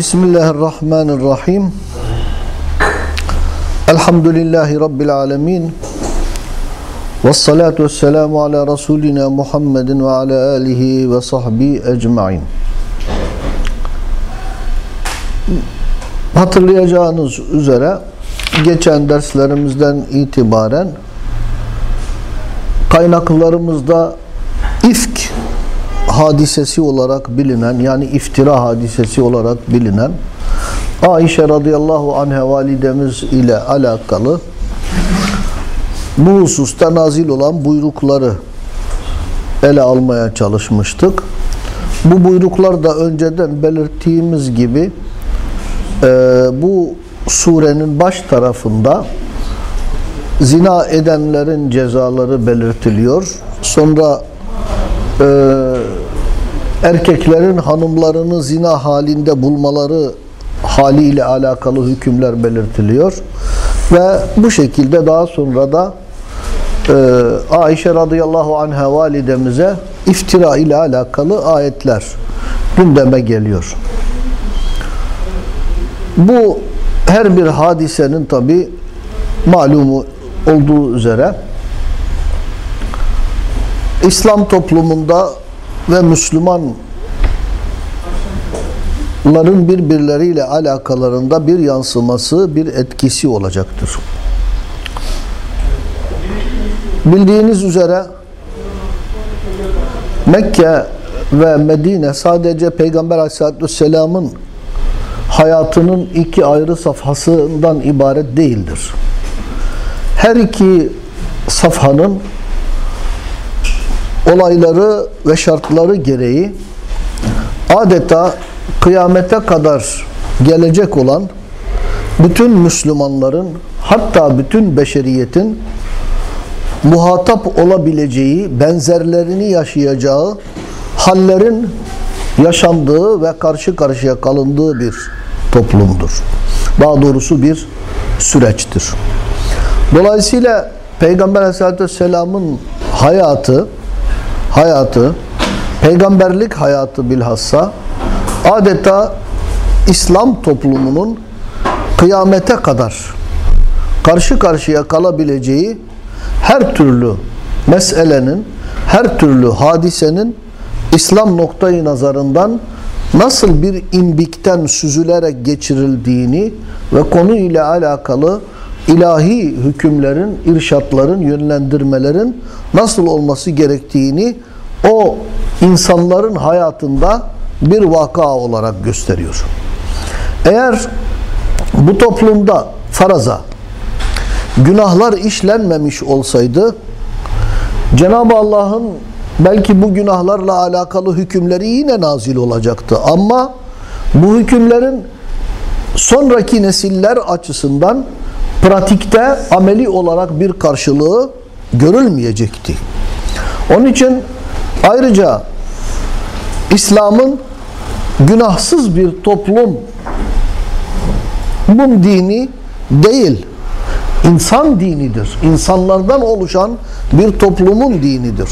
Bismillahirrahmanirrahim. Elhamdülillahi Rabbil alemin. Ve salatu ve selamu ala Resulina Muhammedin ve ala alihi ve sahbihi ecmain. Hatırlayacağınız üzere geçen derslerimizden itibaren kaynaklarımızda ifk hadisesi olarak bilinen yani iftira hadisesi olarak bilinen Aişe radıyallahu anha validemiz ile alakalı bu hususta nazil olan buyrukları ele almaya çalışmıştık. Bu buyruklar da önceden belirttiğimiz gibi e, bu surenin baş tarafında zina edenlerin cezaları belirtiliyor. Sonra e, erkeklerin hanımlarını zina halinde bulmaları haliyle alakalı hükümler belirtiliyor. Ve bu şekilde daha sonra da e, Ayşe radıyallahu anha validemize iftira ile alakalı ayetler gündeme geliyor. Bu her bir hadisenin tabi malumu olduğu üzere İslam toplumunda ve Müslümanların birbirleriyle alakalarında bir yansıması, bir etkisi olacaktır. Bildiğiniz üzere Mekke ve Medine sadece Peygamber Aleyhisselatü Vesselam'ın hayatının iki ayrı safhasından ibaret değildir. Her iki safhanın olayları ve şartları gereği adeta kıyamete kadar gelecek olan bütün Müslümanların hatta bütün beşeriyetin muhatap olabileceği, benzerlerini yaşayacağı hallerin yaşandığı ve karşı karşıya kalındığı bir toplumdur. Daha doğrusu bir süreçtir. Dolayısıyla Peygamber Aleyhisselatü Vesselam'ın hayatı hayatı, peygamberlik hayatı bilhassa adeta İslam toplumunun kıyamete kadar karşı karşıya kalabileceği her türlü meselenin, her türlü hadisenin İslam noktayı nazarından nasıl bir imbikten süzülerek geçirildiğini ve konuyla alakalı ilahi hükümlerin, irşatların, yönlendirmelerin nasıl olması gerektiğini o insanların hayatında bir vaka olarak gösteriyor. Eğer bu toplumda faraza günahlar işlenmemiş olsaydı Cenab-ı Allah'ın belki bu günahlarla alakalı hükümleri yine nazil olacaktı. Ama bu hükümlerin sonraki nesiller açısından pratikte ameli olarak bir karşılığı görülmeyecekti. Onun için ayrıca İslam'ın günahsız bir toplum bunun dini değil. insan dinidir. İnsanlardan oluşan bir toplumun dinidir.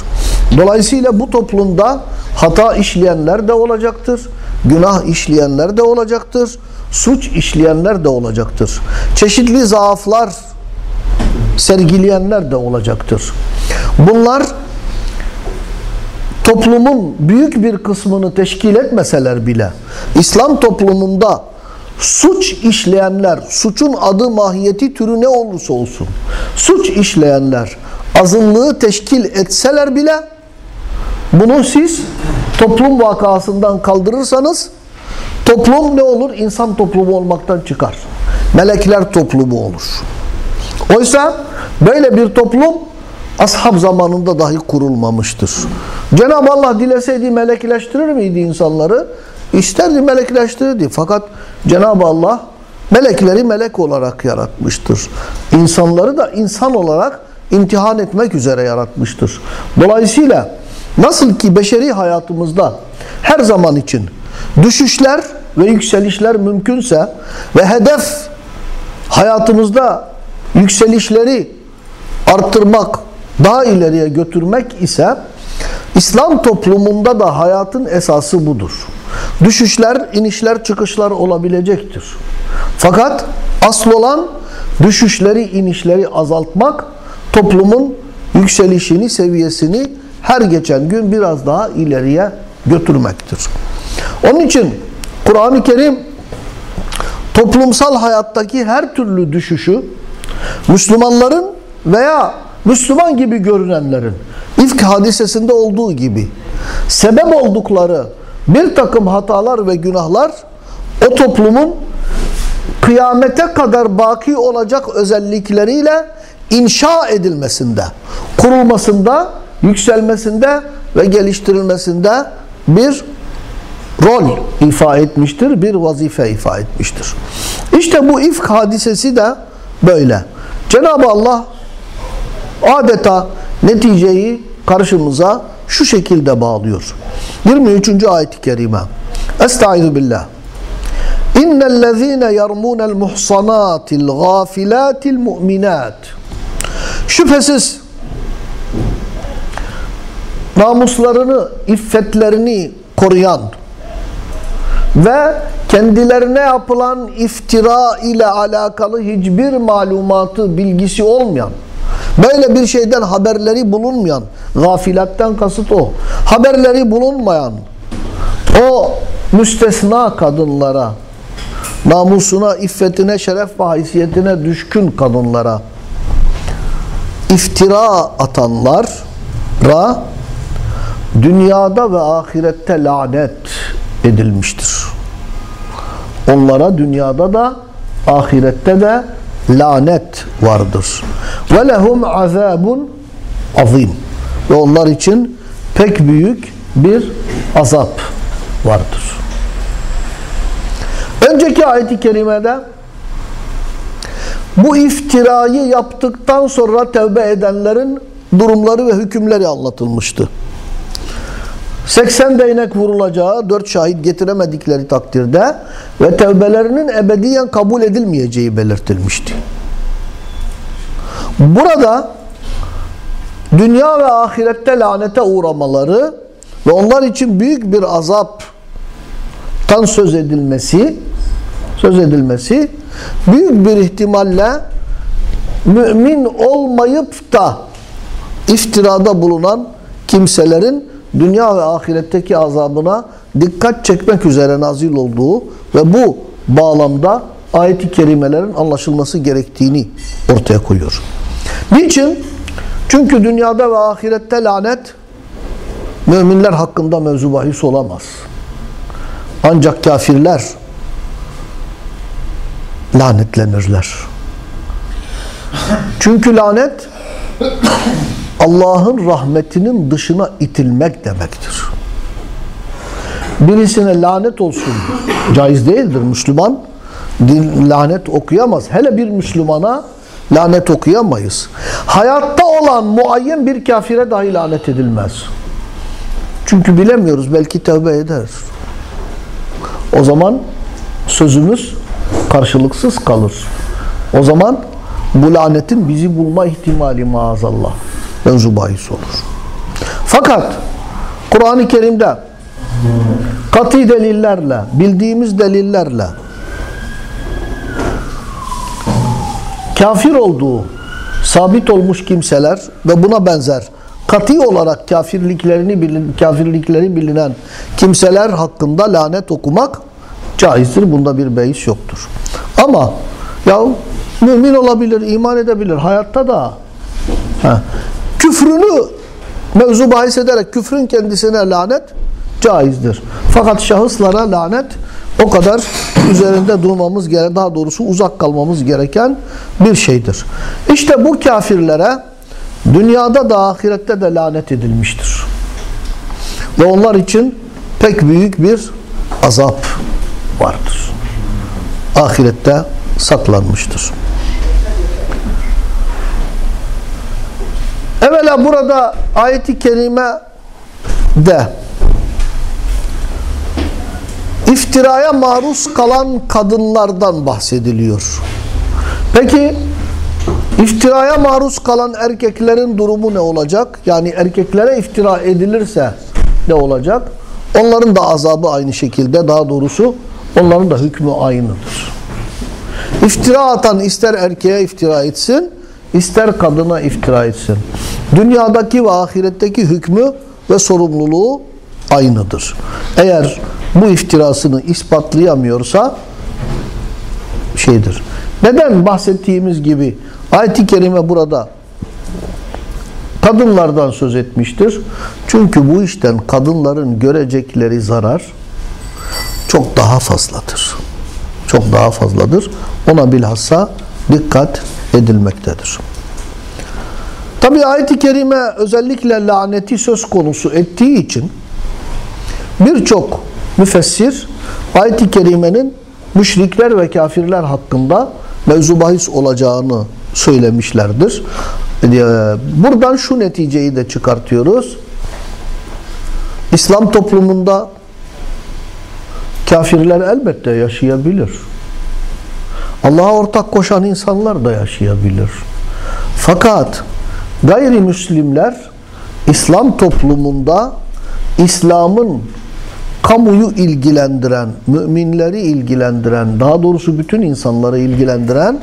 Dolayısıyla bu toplumda hata işleyenler de olacaktır. Günah işleyenler de olacaktır suç işleyenler de olacaktır. Çeşitli zaaflar sergileyenler de olacaktır. Bunlar toplumun büyük bir kısmını teşkil etmeseler bile İslam toplumunda suç işleyenler, suçun adı mahiyeti türü ne olursa olsun, suç işleyenler azınlığı teşkil etseler bile bunu siz toplum vakasından kaldırırsanız Toplum ne olur? İnsan toplumu olmaktan çıkar. Melekler toplumu olur. Oysa böyle bir toplum ashab zamanında dahi kurulmamıştır. Cenab-ı Allah dileseydi melekleştirir miydi insanları? İsterdi melekleştirirdi. Fakat Cenab-ı Allah melekleri melek olarak yaratmıştır. İnsanları da insan olarak imtihan etmek üzere yaratmıştır. Dolayısıyla nasıl ki beşeri hayatımızda her zaman için düşüşler ve yükselişler mümkünse ve hedef hayatımızda yükselişleri arttırmak, daha ileriye götürmek ise İslam toplumunda da hayatın esası budur. Düşüşler, inişler, çıkışlar olabilecektir. Fakat asıl olan düşüşleri, inişleri azaltmak, toplumun yükselişini, seviyesini her geçen gün biraz daha ileriye götürmektir. Onun için Kur'an-ı Kerim toplumsal hayattaki her türlü düşüşü Müslümanların veya Müslüman gibi görünenlerin ifk hadisesinde olduğu gibi sebep oldukları bir takım hatalar ve günahlar o toplumun kıyamete kadar baki olacak özellikleriyle inşa edilmesinde, kurulmasında, yükselmesinde ve geliştirilmesinde bir rol ifa etmiştir, bir vazife ifa etmiştir. İşte bu ifk hadisesi de böyle. Cenab-ı Allah adeta neticeyi karşımıza şu şekilde bağlıyor. 23. ayet-i kerime. Estaizu billah. İnnellezîne yermûnel muhsanâtil gâfilâtil mu'minât. Şüphesiz namuslarını, iffetlerini koruyan ve kendilerine yapılan iftira ile alakalı hiçbir malumatı, bilgisi olmayan, böyle bir şeyden haberleri bulunmayan, gafilatten kasıt o, haberleri bulunmayan o müstesna kadınlara, namusuna, iffetine, şeref ve haysiyetine düşkün kadınlara iftira atanlara dünyada ve ahirette lanet edilmiştir. Onlara dünyada da ahirette de lanet vardır. Ve lehum azabun azim. Ve onlar için pek büyük bir azap vardır. Önceki ayet-i kerimede bu iftirayı yaptıktan sonra tevbe edenlerin durumları ve hükümleri anlatılmıştı. 80 değnek vurulacağı, 4 şahit getiremedikleri takdirde ve tevbelerinin ebediyen kabul edilmeyeceği belirtilmişti. Burada dünya ve ahirette lanete uğramaları ve onlar için büyük bir azaptan söz edilmesi söz edilmesi büyük bir ihtimalle mümin olmayıp da iftirada bulunan kimselerin dünya ve ahiretteki azabına dikkat çekmek üzere nazil olduğu ve bu bağlamda ayet-i kerimelerin anlaşılması gerektiğini ortaya koyuyor. Niçin? Çünkü dünyada ve ahirette lanet müminler hakkında mevzu bahis olamaz. Ancak kafirler lanetlenirler. Çünkü lanet Allah'ın rahmetinin dışına itilmek demektir. Birisine lanet olsun caiz değildir. Müslüman lanet okuyamaz. Hele bir Müslümana lanet okuyamayız. Hayatta olan muayyen bir kafire dahi lanet edilmez. Çünkü bilemiyoruz. Belki tövbe eder. O zaman sözümüz karşılıksız kalır. O zaman bu lanetin bizi bulma ihtimali maazallah mevzu bahis olur. Fakat Kur'an-ı Kerim'de kat'i delillerle, bildiğimiz delillerle kafir olduğu sabit olmuş kimseler ve buna benzer kat'i olarak kafirliklerini bilin, kafirlikleri bilinen kimseler hakkında lanet okumak caizdir. Bunda bir beis yoktur. Ama ya mümin olabilir, iman edebilir hayatta da ha, küfrünü mevzu bahis ederek küfrün kendisine lanet caizdir. Fakat şahıslara lanet o kadar üzerinde durmamız gereken, daha doğrusu uzak kalmamız gereken bir şeydir. İşte bu kafirlere dünyada da ahirette de lanet edilmiştir. Ve onlar için pek büyük bir azap vardır. Ahirette saklanmıştır. Evvela burada ayeti kerime de iftiraya maruz kalan kadınlardan bahsediliyor. Peki iftiraya maruz kalan erkeklerin durumu ne olacak? Yani erkeklere iftira edilirse ne olacak? Onların da azabı aynı şekilde daha doğrusu onların da hükmü aynıdır. İftira atan ister erkeğe iftira etsin, ister kadına iftira etsin. Dünyadaki ve ahiretteki hükmü ve sorumluluğu aynıdır. Eğer bu iftirasını ispatlayamıyorsa şeydir. Neden bahsettiğimiz gibi ayet-i kerime burada kadınlardan söz etmiştir? Çünkü bu işten kadınların görecekleri zarar çok daha fazladır. Çok daha fazladır. Ona bilhassa dikkat edilmektedir. Tabi ayet-i kerime özellikle laneti söz konusu ettiği için birçok müfessir ayet-i kerimenin müşrikler ve kafirler hakkında mevzu bahis olacağını söylemişlerdir. Ee, buradan şu neticeyi de çıkartıyoruz. İslam toplumunda kafirler elbette yaşayabilir. Allah'a ortak koşan insanlar da yaşayabilir. Fakat gayrimüslimler İslam toplumunda İslam'ın kamuyu ilgilendiren, müminleri ilgilendiren, daha doğrusu bütün insanları ilgilendiren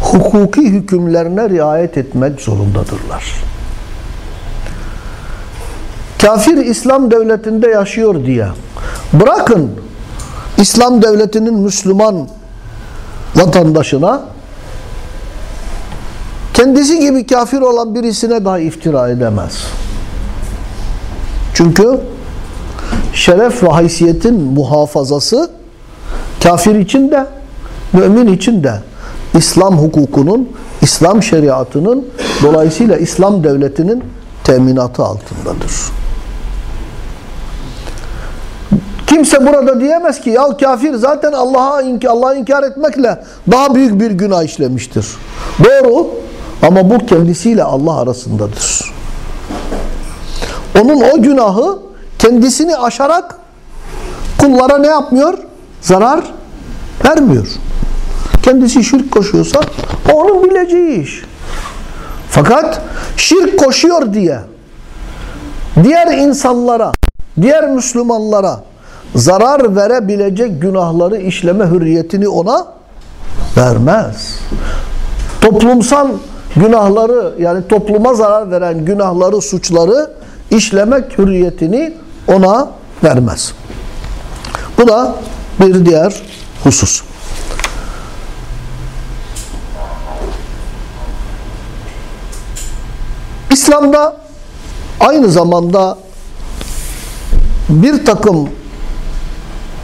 hukuki hükümlerine riayet etmek zorundadırlar. Kafir İslam devletinde yaşıyor diye bırakın İslam devletinin Müslüman vatandaşına kendisi gibi kafir olan birisine daha iftira edemez. Çünkü şeref ve haysiyetin muhafazası kafir için de mümin için de İslam hukukunun, İslam şeriatının dolayısıyla İslam devletinin teminatı altındadır. Kimse burada diyemez ki ya kafir zaten Allah'a inki, Allah'ı inkar etmekle daha büyük bir günah işlemiştir. Doğru ama bu kendisiyle Allah arasındadır. Onun o günahı kendisini aşarak kullara ne yapmıyor? Zarar vermiyor. Kendisi şirk koşuyorsa onun bileceği iş. Fakat şirk koşuyor diye diğer insanlara, diğer Müslümanlara zarar verebilecek günahları işleme hürriyetini ona vermez. Toplumsal günahları yani topluma zarar veren günahları, suçları işlemek hürriyetini ona vermez. Bu da bir diğer husus. İslam'da aynı zamanda bir takım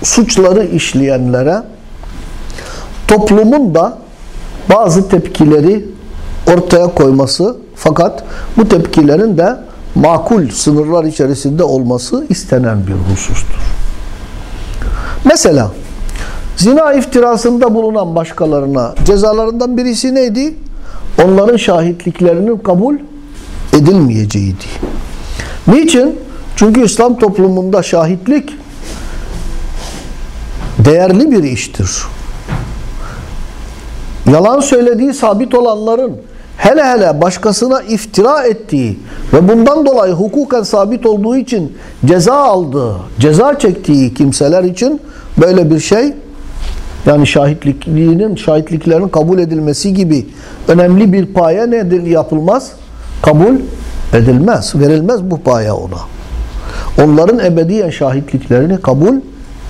suçları işleyenlere toplumun da bazı tepkileri ortaya koyması fakat bu tepkilerin de makul sınırlar içerisinde olması istenen bir husustur. Mesela zina iftirasında bulunan başkalarına cezalarından birisi neydi? Onların şahitliklerinin kabul edilmeyeceğiydi. Niçin? Çünkü İslam toplumunda şahitlik değerli bir iştir. Yalan söylediği sabit olanların hele hele başkasına iftira ettiği ve bundan dolayı hukuken sabit olduğu için ceza aldığı, ceza çektiği kimseler için böyle bir şey yani şahitlikliğinin, şahitliklerin kabul edilmesi gibi önemli bir paya nedir yapılmaz? Kabul edilmez, verilmez bu paya ona. Onların ebediyen şahitliklerini kabul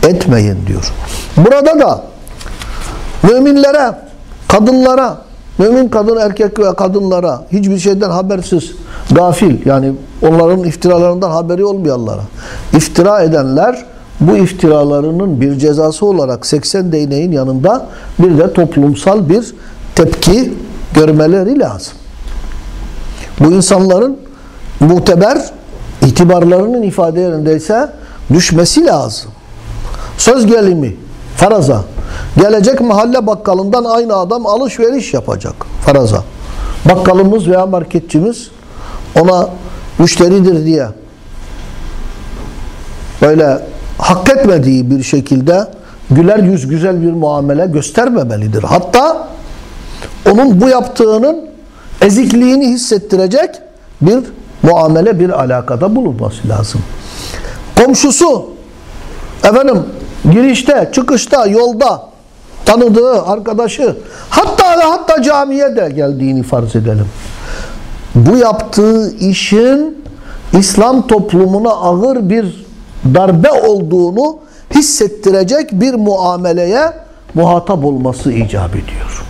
etmeyin diyor. Burada da müminlere, kadınlara, mümin kadın erkek ve kadınlara hiçbir şeyden habersiz, gafil yani onların iftiralarından haberi olmayanlara iftira edenler bu iftiralarının bir cezası olarak 80 değneğin yanında bir de toplumsal bir tepki görmeleri lazım. Bu insanların muteber itibarlarının ifade yerindeyse düşmesi lazım. Söz gelimi faraza gelecek mahalle bakkalından aynı adam alışveriş yapacak faraza. Bakkalımız veya marketçimiz ona müşteridir diye böyle hak etmediği bir şekilde güler yüz güzel bir muamele göstermemelidir. Hatta onun bu yaptığının ezikliğini hissettirecek bir muamele, bir alakada bulunması lazım. Komşusu efendim girişte, çıkışta, yolda tanıdığı arkadaşı hatta ve hatta camiye de geldiğini farz edelim. Bu yaptığı işin İslam toplumuna ağır bir darbe olduğunu hissettirecek bir muameleye muhatap olması icap ediyor.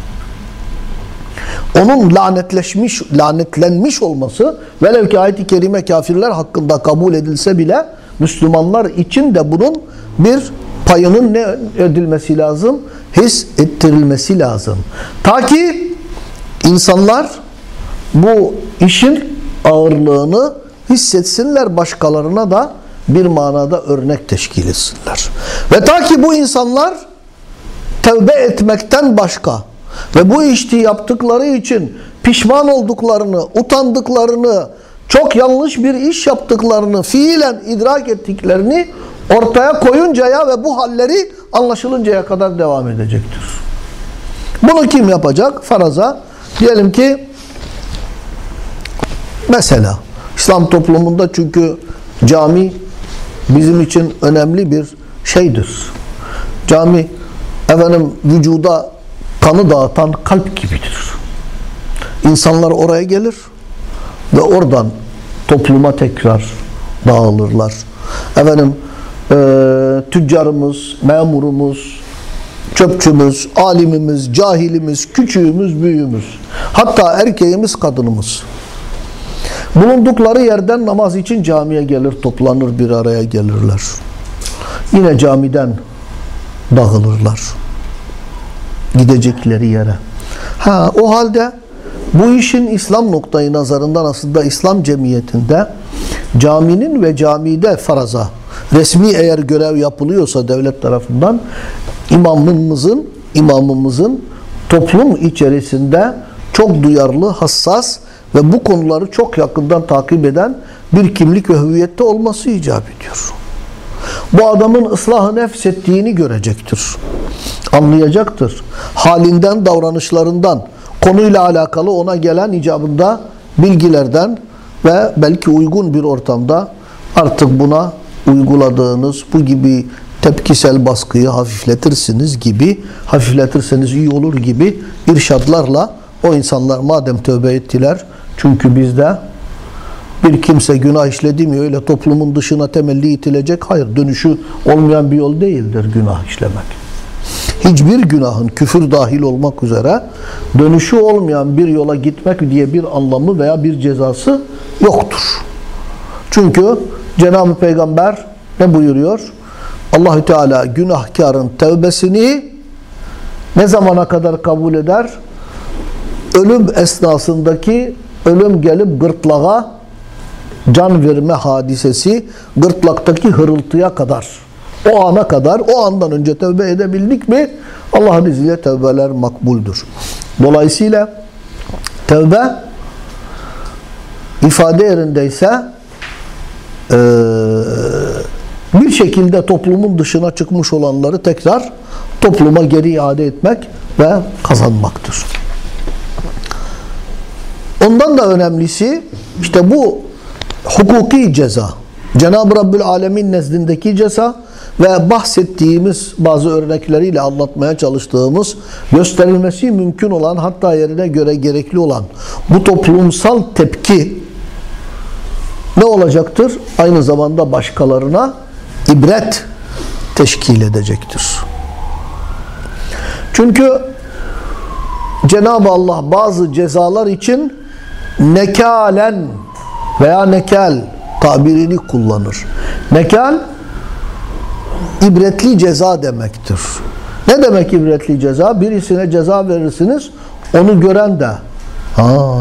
Onun lanetleşmiş, lanetlenmiş olması velev ki ayet-i kerime kafirler hakkında kabul edilse bile Müslümanlar için de bunun bir payının ne edilmesi lazım? His ettirilmesi lazım. Ta ki insanlar bu işin ağırlığını hissetsinler başkalarına da bir manada örnek teşkil etsinler. Ve ta ki bu insanlar tevbe etmekten başka ve bu işi yaptıkları için pişman olduklarını, utandıklarını, çok yanlış bir iş yaptıklarını, fiilen idrak ettiklerini ortaya koyuncaya ve bu halleri anlaşılıncaya kadar devam edecektir. Bunu kim yapacak? Faraza diyelim ki mesela İslam toplumunda çünkü cami bizim için önemli bir şeydir. Cami efendim vücuda kanı dağıtan kalp gibidir. İnsanlar oraya gelir ve oradan topluma tekrar dağılırlar. Efendim e, tüccarımız, memurumuz, çöpçümüz, alimimiz, cahilimiz, küçüğümüz, büyüğümüz, hatta erkeğimiz, kadınımız. Bulundukları yerden namaz için camiye gelir, toplanır, bir araya gelirler. Yine camiden dağılırlar. Gidecekleri yere. Ha o halde bu işin İslam noktayı nazarından aslında İslam cemiyetinde caminin ve camide faraza resmi eğer görev yapılıyorsa devlet tarafından imamımızın imamımızın toplum içerisinde çok duyarlı, hassas ve bu konuları çok yakından takip eden bir kimlik ve hüviyette olması icap ediyor. Bu adamın ıslahı nefs ettiğini görecektir. Anlayacaktır. Halinden, davranışlarından, konuyla alakalı ona gelen icabında bilgilerden ve belki uygun bir ortamda artık buna uyguladığınız bu gibi tepkisel baskıyı hafifletirsiniz gibi, hafifletirseniz iyi olur gibi irşadlarla o insanlar madem tövbe ettiler, çünkü bizde bir kimse günah işledi mi öyle toplumun dışına temelli itilecek. Hayır dönüşü olmayan bir yol değildir günah işlemek. Hiçbir günahın küfür dahil olmak üzere dönüşü olmayan bir yola gitmek diye bir anlamı veya bir cezası yoktur. Çünkü Cenab-ı Peygamber ne buyuruyor? Allahü Teala günahkarın tevbesini ne zamana kadar kabul eder? Ölüm esnasındaki ölüm gelip gırtlağa can verme hadisesi gırtlaktaki hırıltıya kadar o ana kadar o andan önce tövbe edebildik mi Allah'ın izniyle tövbeler makbuldür. Dolayısıyla tövbe ifade yerindeyse e, bir şekilde toplumun dışına çıkmış olanları tekrar topluma geri iade etmek ve kazanmaktır. Ondan da önemlisi işte bu hukuki ceza. Cenab-ı Rabbül Alemin nezdindeki ceza ve bahsettiğimiz bazı örnekleriyle anlatmaya çalıştığımız gösterilmesi mümkün olan hatta yerine göre gerekli olan bu toplumsal tepki ne olacaktır? Aynı zamanda başkalarına ibret teşkil edecektir. Çünkü Cenab-ı Allah bazı cezalar için nekalen veya nekel tabirini kullanır. Nekal ibretli ceza demektir. Ne demek ibretli ceza? Birisine ceza verirsiniz, onu gören de ha,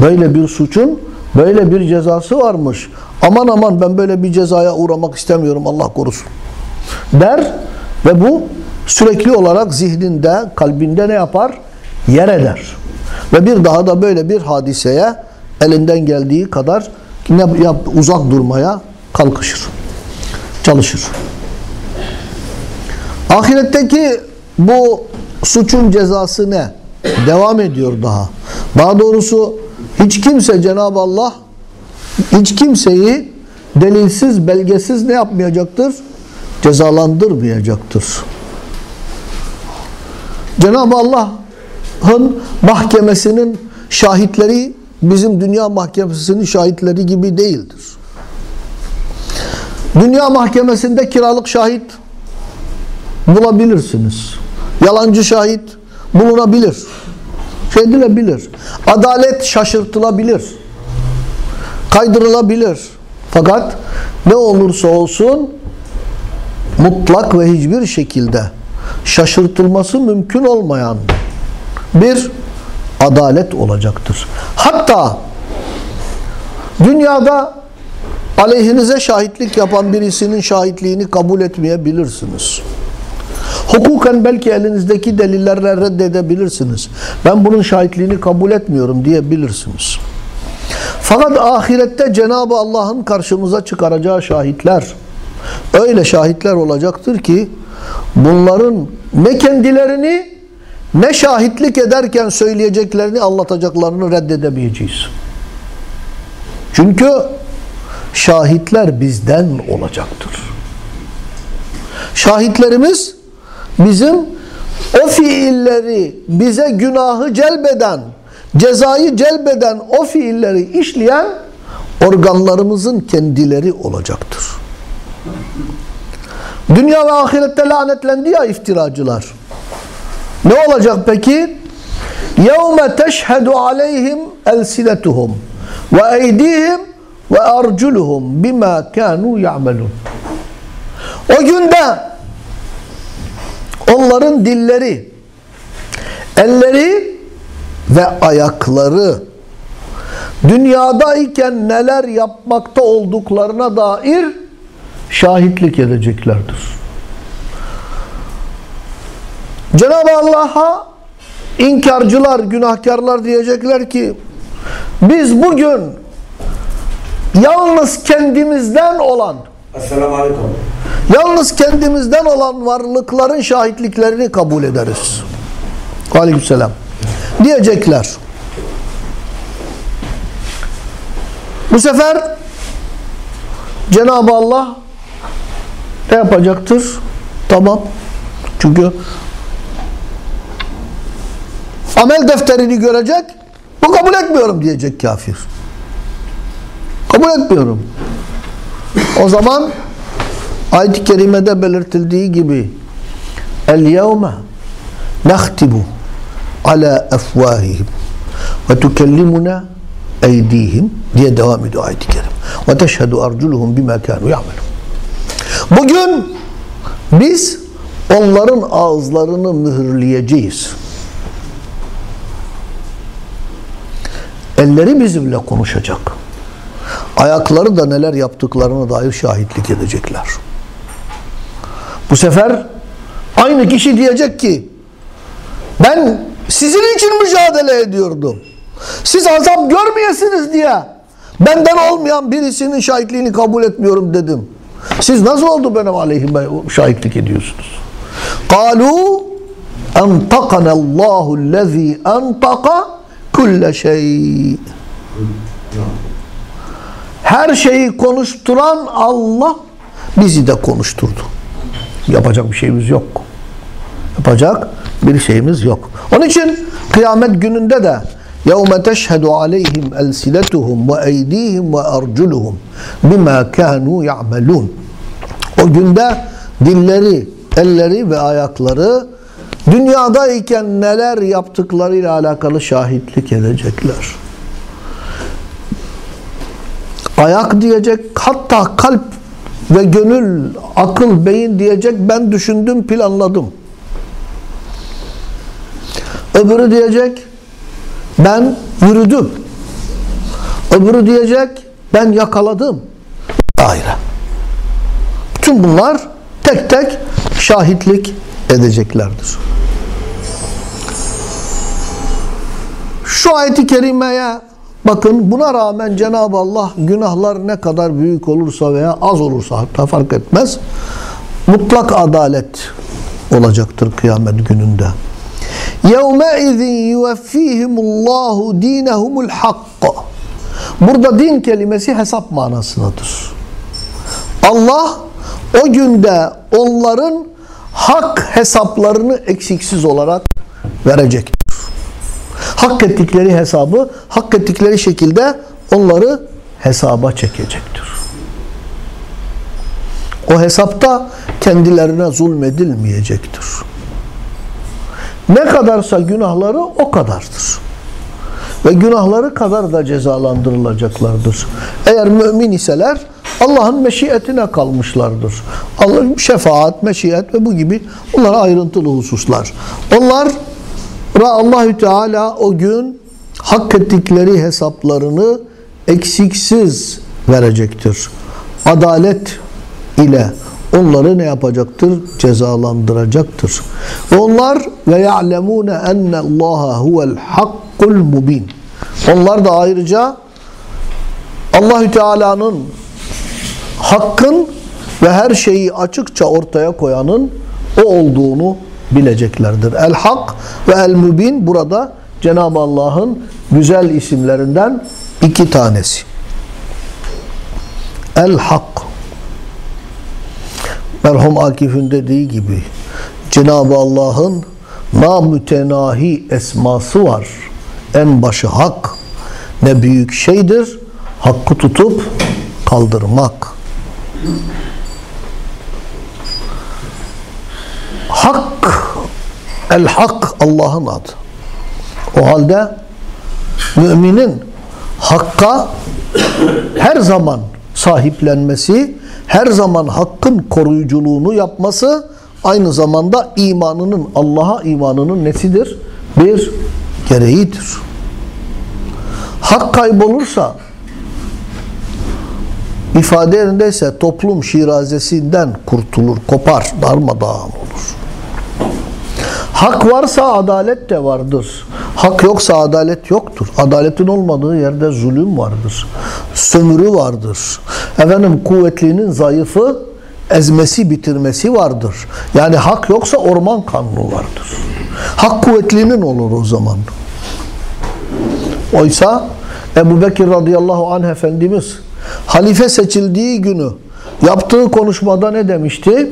böyle bir suçun böyle bir cezası varmış. Aman aman ben böyle bir cezaya uğramak istemiyorum Allah korusun. Der ve bu sürekli olarak zihninde, kalbinde ne yapar? Yer eder. Ve bir daha da böyle bir hadiseye elinden geldiği kadar ne yap, uzak durmaya kalkışır. Çalışır. Ahiretteki bu suçun cezası ne? Devam ediyor daha. Daha doğrusu hiç kimse Cenab-ı Allah hiç kimseyi delilsiz, belgesiz ne yapmayacaktır? cezalandırmayacaktır. Cenab-ı Allah'ın mahkemesinin şahitleri bizim dünya mahkemesinin şahitleri gibi değildir. Dünya mahkemesinde kiralık şahit bulabilirsiniz. Yalancı şahit bulunabilir. Şey. Adalet şaşırtılabilir. Kaydırılabilir. Fakat ne olursa olsun mutlak ve hiçbir şekilde şaşırtılması mümkün olmayan bir adalet olacaktır. Hatta dünyada aleyhinize şahitlik yapan birisinin şahitliğini kabul etmeyebilirsiniz. Hukuken belki elinizdeki delillerle reddedebilirsiniz. Ben bunun şahitliğini kabul etmiyorum diyebilirsiniz. Fakat ahirette Cenab-ı Allah'ın karşımıza çıkaracağı şahitler öyle şahitler olacaktır ki bunların ne kendilerini ne şahitlik ederken söyleyeceklerini anlatacaklarını reddedemeyeceğiz. Çünkü şahitler bizden olacaktır. Şahitlerimiz bizim o fiilleri bize günahı celbeden, cezayı celbeden o fiilleri işleyen organlarımızın kendileri olacaktır. Dünya ve ahirette lanetlendi ya iftiracılar. Ne olacak peki? يَوْمَ تَشْهَدُ عَلَيْهِمْ أَلْسِلَتُهُمْ وَاَيْدِيهِمْ وَاَرْجُلُهُمْ بِمَا كَانُوا يَعْمَلُونَ O günde onların dilleri, elleri ve ayakları dünyadayken neler yapmakta olduklarına dair şahitlik edeceklerdir. Cenab-ı Allah'a inkarcılar, günahkarlar diyecekler ki biz bugün yalnız kendimizden olan Esselamu Aleyküm. Yalnız kendimizden olan varlıkların şahitliklerini kabul ederiz. Aleykümselam. Diyecekler. Bu sefer Cenab-ı Allah ne yapacaktır? Tamam. Çünkü amel defterini görecek. Bu kabul etmiyorum diyecek kafir. Kabul etmiyorum. O zaman ayet-i kerimede belirtildiği gibi el yevme nahtibu ala efvahihim ve tukellimuna eydihim diye devam ediyor ayet-i kerim. Ve teşhedü arculuhum bima kanu ya'melun. Bugün biz onların ağızlarını mühürleyeceğiz. Elleri bizimle konuşacak. Ayakları da neler yaptıklarına dair şahitlik edecekler. Bu sefer aynı kişi diyecek ki ben sizin için mücadele ediyordum. Siz azap görmeyesiniz diye benden olmayan birisinin şahitliğini kabul etmiyorum dedim. Siz nasıl oldu benim aleyhime şahitlik ediyorsunuz? Kalu entakana Allahu allazi entaka kulle şey. Her şeyi konuşturan Allah bizi de konuşturdu. Yapacak bir şeyimiz yok. Yapacak bir şeyimiz yok. Onun için kıyamet gününde de يَوْمَ تَشْهَدُ عَلَيْهِمْ أَلْسِلَتُهُمْ وَاَيْد۪يهِمْ وَاَرْجُلُهُمْ بِمَا كَانُوا يَعْمَلُونَ O günde dilleri, elleri ve ayakları dünyadayken neler yaptıklarıyla alakalı şahitlik edecekler. Ayak diyecek, hatta kalp ve gönül, akıl, beyin diyecek ben düşündüm, planladım. Öbürü diyecek ben yürüdüm. Öbürü diyecek ben yakaladım. Daire. Bütün bunlar tek tek şahitlik edeceklerdir. Şu ayeti kerimeye bakın buna rağmen Cenab-ı Allah günahlar ne kadar büyük olursa veya az olursa hatta fark etmez mutlak adalet olacaktır kıyamet gününde. يَوْمَئِذٍ يُوَفِّيهِمُ اللّٰهُ د۪ينَهُمُ الْحَقَّ Burada din kelimesi hesap manasındadır. Allah o günde onların hak hesaplarını eksiksiz olarak verecektir. Hak ettikleri hesabı hak ettikleri şekilde onları hesaba çekecektir. O hesapta kendilerine zulmedilmeyecektir. Ne kadarsa günahları o kadardır. Ve günahları kadar da cezalandırılacaklardır. Eğer mümin iseler Allah'ın meşiyetine kalmışlardır. Allah'ın şefaat, meşiyet ve bu gibi bunlar ayrıntılı hususlar. Onlar Allahü Teala o gün hak ettikleri hesaplarını eksiksiz verecektir. Adalet ile onları ne yapacaktır? Cezalandıracaktır. Ve onlar ve ya'lemune enne Allah huvel hakkul mubin. Onlar da ayrıca Allahü Teala'nın hakkın ve her şeyi açıkça ortaya koyanın o olduğunu bileceklerdir. El Hak ve El Mübin burada Cenab-ı Allah'ın güzel isimlerinden iki tanesi. El Hak merhum Akif'in dediği gibi Cenab-ı Allah'ın namütenahi esması var. En başı hak. Ne büyük şeydir. Hakkı tutup kaldırmak. Hak, el hak Allah'ın adı. O halde müminin hakka her zaman sahiplenmesi, her zaman hakkın koruyuculuğunu yapması aynı zamanda imanının, Allah'a imanının nesidir? Bir gereğidir. Hak kaybolursa ifade yerindeyse toplum şirazesinden kurtulur, kopar, darmadağın olur. Hak varsa adalet de vardır. Hak yoksa adalet yoktur. Adaletin olmadığı yerde zulüm vardır. Sömürü vardır. Efendim kuvvetlinin zayıfı ezmesi bitirmesi vardır. Yani hak yoksa orman kanunu vardır. Hak kuvvetlinin olur o zaman. Oysa Ebu Bekir radıyallahu anh Efendimiz halife seçildiği günü yaptığı konuşmada ne demişti?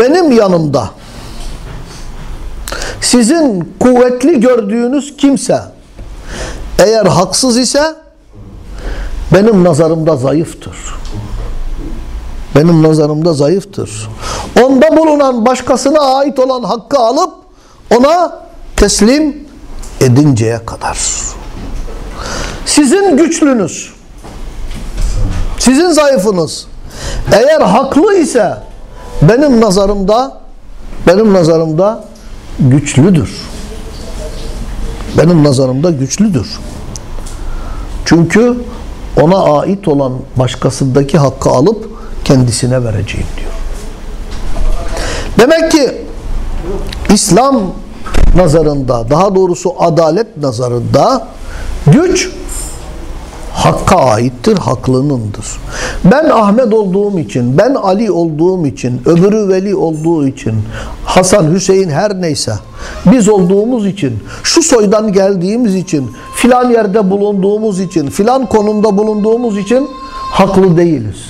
Benim yanımda sizin kuvvetli gördüğünüz kimse eğer haksız ise benim nazarımda zayıftır. Benim nazarımda zayıftır. Onda bulunan başkasına ait olan hakkı alıp ona teslim edinceye kadar. Sizin güçlünüz, sizin zayıfınız eğer haklı ise benim nazarımda benim nazarımda güçlüdür. Benim nazarımda güçlüdür. Çünkü ona ait olan başkasındaki hakkı alıp kendisine vereceğim diyor. Demek ki İslam nazarında, daha doğrusu adalet nazarında güç Hakka aittir, haklınındır. Ben Ahmet olduğum için, ben Ali olduğum için, öbürü Veli olduğu için, Hasan, Hüseyin her neyse, biz olduğumuz için, şu soydan geldiğimiz için, filan yerde bulunduğumuz için, filan konumda bulunduğumuz için haklı değiliz.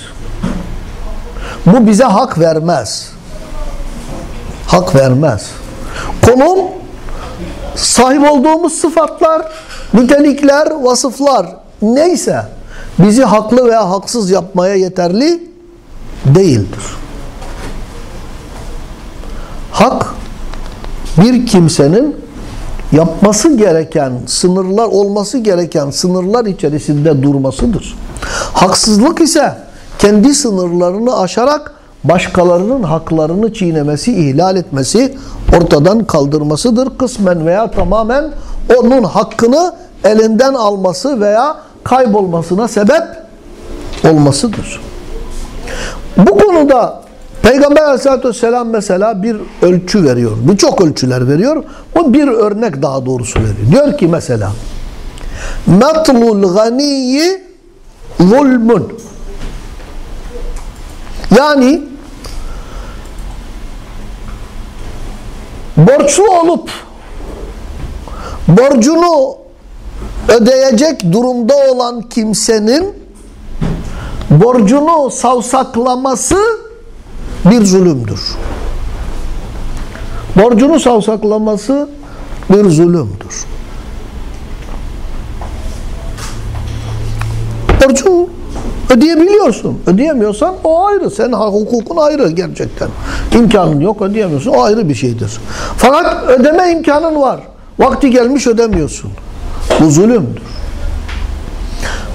Bu bize hak vermez. Hak vermez. Konum, sahip olduğumuz sıfatlar, nitelikler, vasıflar, neyse bizi haklı veya haksız yapmaya yeterli değildir. Hak bir kimsenin yapması gereken sınırlar olması gereken sınırlar içerisinde durmasıdır. Haksızlık ise kendi sınırlarını aşarak başkalarının haklarını çiğnemesi, ihlal etmesi, ortadan kaldırmasıdır. Kısmen veya tamamen onun hakkını elinden alması veya kaybolmasına sebep olmasıdır. Bu konuda Peygamber aleyhissalatü vesselam mesela bir ölçü veriyor. Birçok ölçüler veriyor. O bir örnek daha doğrusu veriyor. Diyor ki mesela Metlul ganiyi zulmün Yani borçlu olup borcunu ödeyecek durumda olan kimsenin borcunu savsaklaması bir zulümdür. Borcunu savsaklaması bir zulümdür. Borcunu ödeyebiliyorsun. Ödeyemiyorsan o ayrı. Senin hukukun ayrı gerçekten. İmkanın yok ödeyemiyorsun. O ayrı bir şeydir. Fakat ödeme imkanın var. Vakti gelmiş ödemiyorsun. Bu zulümdür.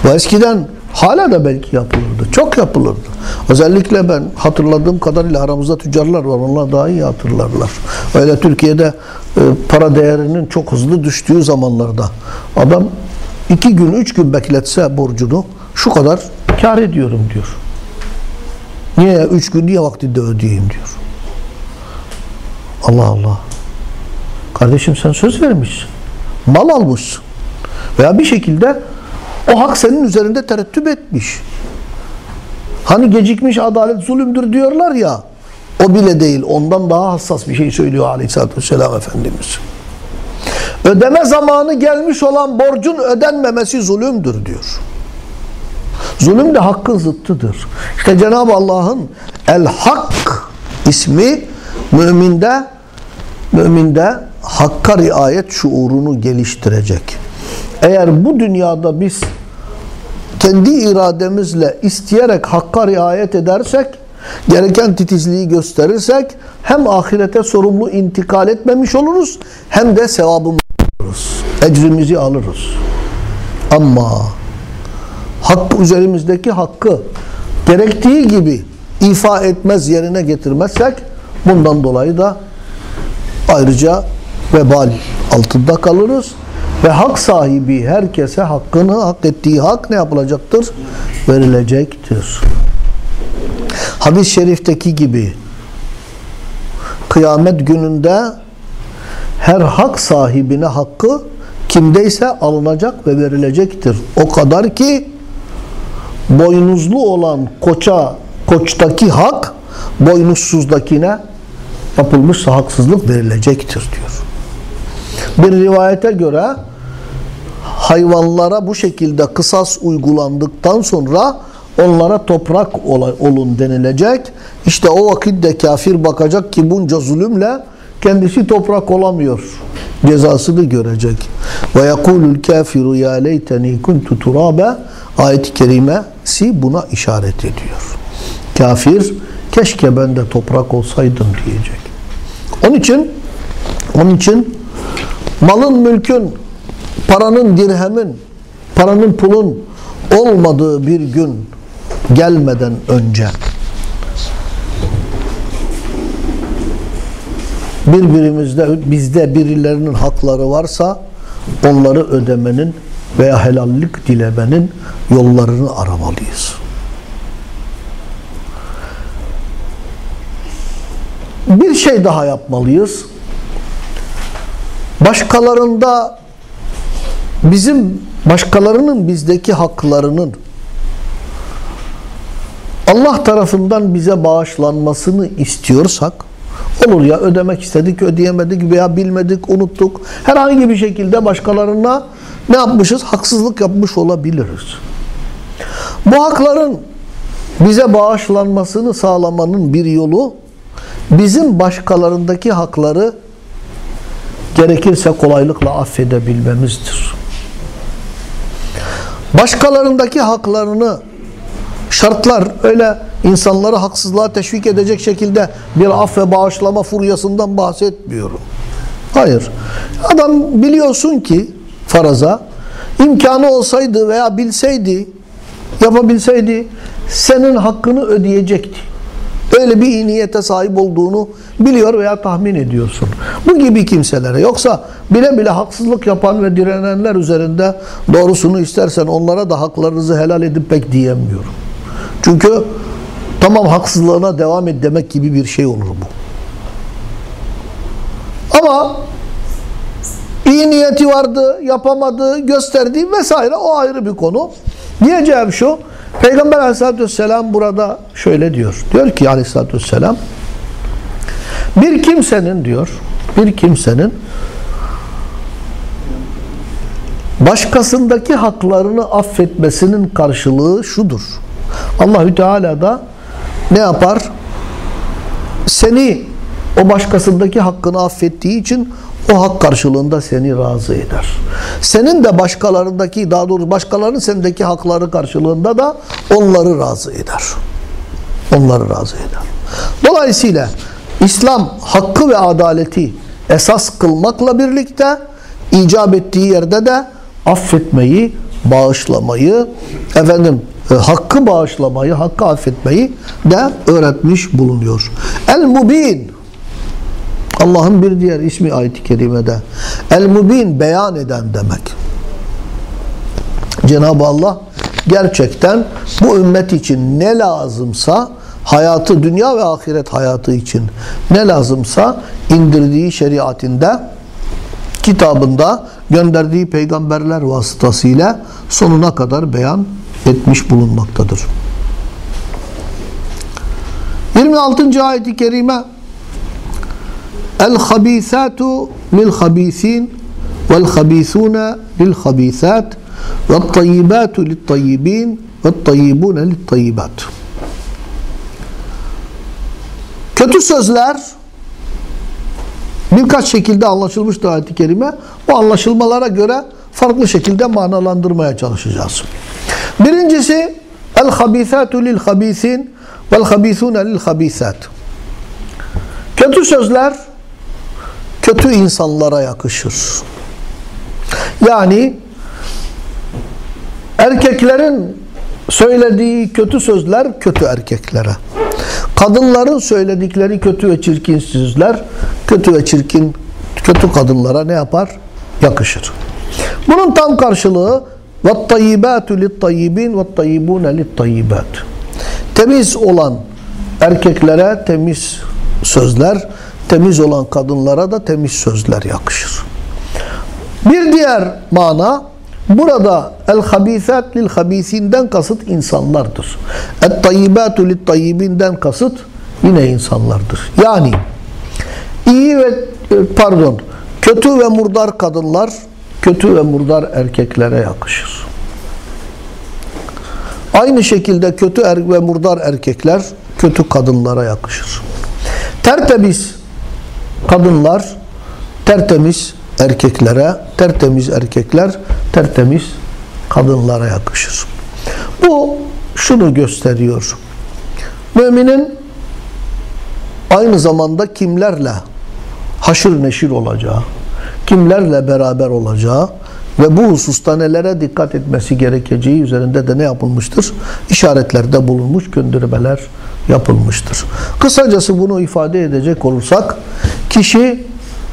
Bu eskiden hala da belki yapılırdı. Çok yapılırdı. Özellikle ben hatırladığım kadarıyla aramızda tüccarlar var. Onlar daha iyi hatırlarlar. Öyle Türkiye'de e, para değerinin çok hızlı düştüğü zamanlarda adam iki gün, üç gün bekletse borcunu şu kadar kar ediyorum diyor. Niye? Üç gün niye vaktinde ödeyeyim diyor. Allah Allah. Kardeşim sen söz vermişsin. Mal almışsın. Veya bir şekilde o hak senin üzerinde terettüp etmiş. Hani gecikmiş adalet zulümdür diyorlar ya. O bile değil. Ondan daha hassas bir şey söylüyor aleyhissalatü vesselam Efendimiz. Ödeme zamanı gelmiş olan borcun ödenmemesi zulümdür diyor. Zulüm de hakkın zıttıdır. İşte Cenab-ı Allah'ın El-Hak ismi müminde müminde hakka riayet şuurunu geliştirecek. Eğer bu dünyada biz kendi irademizle isteyerek hakka riayet edersek, gereken titizliği gösterirsek hem ahirete sorumlu intikal etmemiş oluruz hem de sevabımızı alırız. Ecrimizi alırız. Ama hak üzerimizdeki hakkı gerektiği gibi ifa etmez yerine getirmezsek bundan dolayı da ayrıca vebal altında kalırız ve hak sahibi herkese hakkını hak ettiği hak ne yapılacaktır? Verilecektir. Hadis-i şerifteki gibi kıyamet gününde her hak sahibine hakkı kimdeyse alınacak ve verilecektir. O kadar ki boynuzlu olan koça koçtaki hak boynuzsuzdakine yapılmışsa haksızlık verilecektir diyor. Bir rivayete göre hayvanlara bu şekilde kısas uygulandıktan sonra onlara toprak olun denilecek. İşte o vakitte kafir bakacak ki bunca zulümle kendisi toprak olamıyor. Cezasını görecek. Ve yekulul kafiru ya leyteni kuntu turabe ayet-i kerimesi buna işaret ediyor. Kafir keşke ben de toprak olsaydım diyecek. Onun için onun için malın, mülkün, paranın, dirhemin, paranın, pulun olmadığı bir gün gelmeden önce birbirimizde bizde birilerinin hakları varsa onları ödemenin veya helallik dilemenin yollarını aramalıyız. Bir şey daha yapmalıyız. Başkalarında bizim başkalarının bizdeki haklarının Allah tarafından bize bağışlanmasını istiyorsak olur ya ödemek istedik ödeyemedik veya bilmedik unuttuk herhangi bir şekilde başkalarına ne yapmışız haksızlık yapmış olabiliriz. Bu hakların bize bağışlanmasını sağlamanın bir yolu bizim başkalarındaki hakları gerekirse kolaylıkla affedebilmemizdir. Başkalarındaki haklarını şartlar öyle insanları haksızlığa teşvik edecek şekilde bir af ve bağışlama furyasından bahsetmiyorum. Hayır. Adam biliyorsun ki faraza imkanı olsaydı veya bilseydi yapabilseydi senin hakkını ödeyecekti öyle bir iyi niyete sahip olduğunu biliyor veya tahmin ediyorsun. Bu gibi kimselere yoksa bile bile haksızlık yapan ve direnenler üzerinde doğrusunu istersen onlara da haklarınızı helal edip pek diyemiyorum. Çünkü tamam haksızlığına devam et demek gibi bir şey olur bu. Ama iyi niyeti vardı, yapamadı, gösterdi vesaire o ayrı bir konu. Diyeceğim şu, Peygamber aleyhissalatü vesselam burada şöyle diyor. Diyor ki aleyhissalatü vesselam bir kimsenin diyor bir kimsenin başkasındaki haklarını affetmesinin karşılığı şudur. Allahü Teala da ne yapar? Seni o başkasındaki hakkını affettiği için o hak karşılığında seni razı eder. Senin de başkalarındaki daha doğrusu başkalarının sendeki hakları karşılığında da onları razı eder. Onları razı eder. Dolayısıyla İslam hakkı ve adaleti esas kılmakla birlikte icap ettiği yerde de affetmeyi, bağışlamayı, efendim e, hakkı bağışlamayı, hakkı affetmeyi de öğretmiş bulunuyor. El-Mubin Allah'ın bir diğer ismi ayet-i kerimede. El-Mubin beyan eden demek. Cenab-ı Allah gerçekten bu ümmet için ne lazımsa hayatı, dünya ve ahiret hayatı için ne lazımsa indirdiği şeriatinde kitabında gönderdiği peygamberler vasıtasıyla sonuna kadar beyan etmiş bulunmaktadır. 26. ayet-i kerime El-habîsâtu lil-habîsîn vel-habîsûne lil-habîsât ve't-tayyibâtu lit-tayyibîn ve't-tayyibûne lit-tayyibât Kötü sözler birkaç şekilde anlaşılmış ayet-i kerime. O anlaşılmalara göre farklı şekilde manalandırmaya çalışacağız. Birincisi el-habîsâtu lil-habîsîn vel-habîsûne lil-habîsât Kötü sözler kötü insanlara yakışır. Yani erkeklerin söylediği kötü sözler kötü erkeklere. Kadınların söyledikleri kötü ve çirkin sözler kötü ve çirkin kötü kadınlara ne yapar? Yakışır. Bunun tam karşılığı وَالطَّيِّبَاتُ لِلْطَّيِّبِينَ وَالطَّيِّبُونَ لِلْطَّيِّبَاتِ Temiz olan erkeklere temiz sözler, temiz olan kadınlara da temiz sözler yakışır. Bir diğer mana burada el-habisat lil-habisinden kasıt insanlardır. Et-tayyibatu lit-tayyibinden kasıt yine insanlardır. Yani iyi ve pardon kötü ve murdar kadınlar kötü ve murdar erkeklere yakışır. Aynı şekilde kötü er ve murdar erkekler kötü kadınlara yakışır. Tertemiz kadınlar tertemiz erkeklere, tertemiz erkekler tertemiz kadınlara yakışır. Bu şunu gösteriyor. Müminin aynı zamanda kimlerle haşır neşir olacağı, kimlerle beraber olacağı ve bu hususta nelere dikkat etmesi gerekeceği üzerinde de ne yapılmıştır? İşaretlerde bulunmuş, göndermeler yapılmıştır. Kısacası bunu ifade edecek olursak, kişi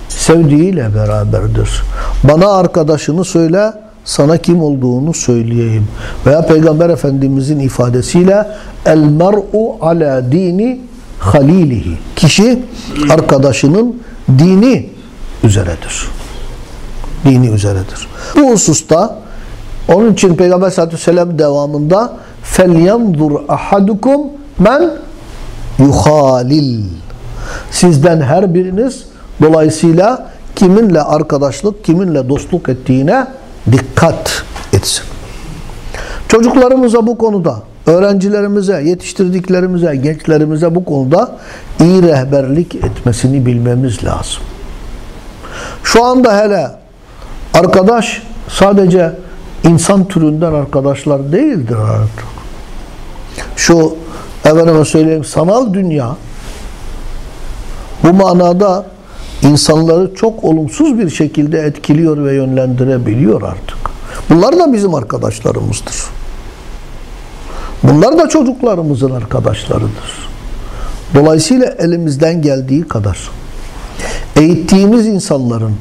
sevdiğiyle beraberdir. Bana arkadaşını söyle, sana kim olduğunu söyleyeyim. Veya Peygamber Efendimizin ifadesiyle el mer'u ala dini halilihi. Kişi arkadaşının dini üzeredir. Dini üzeredir. Bu hususta onun için Peygamber sallallahu aleyhi ve sellem devamında فَلْيَنْظُرْ أَحَدُكُمْ men yuhalil. Sizden her biriniz dolayısıyla kiminle arkadaşlık, kiminle dostluk ettiğine dikkat etsin. Çocuklarımıza bu konuda, öğrencilerimize, yetiştirdiklerimize, gençlerimize bu konuda iyi rehberlik etmesini bilmemiz lazım. Şu anda hele arkadaş sadece insan türünden arkadaşlar değildir artık. Şu efendime söyleyeyim sanal dünya bu manada insanları çok olumsuz bir şekilde etkiliyor ve yönlendirebiliyor artık. Bunlar da bizim arkadaşlarımızdır. Bunlar da çocuklarımızın arkadaşlarıdır. Dolayısıyla elimizden geldiği kadar eğittiğimiz insanların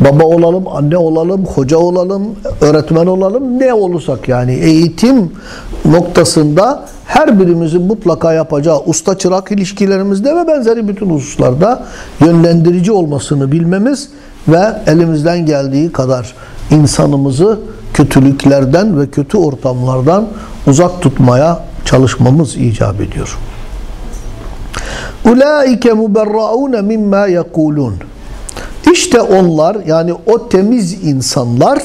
baba olalım, anne olalım, hoca olalım, öğretmen olalım ne olursak yani eğitim noktasında her birimizin mutlaka yapacağı usta çırak ilişkilerimizde ve benzeri bütün hususlarda yönlendirici olmasını bilmemiz ve elimizden geldiği kadar insanımızı kötülüklerden ve kötü ortamlardan uzak tutmaya çalışmamız icap ediyor. Ulaike muberraun mimma yekulun. İşte onlar yani o temiz insanlar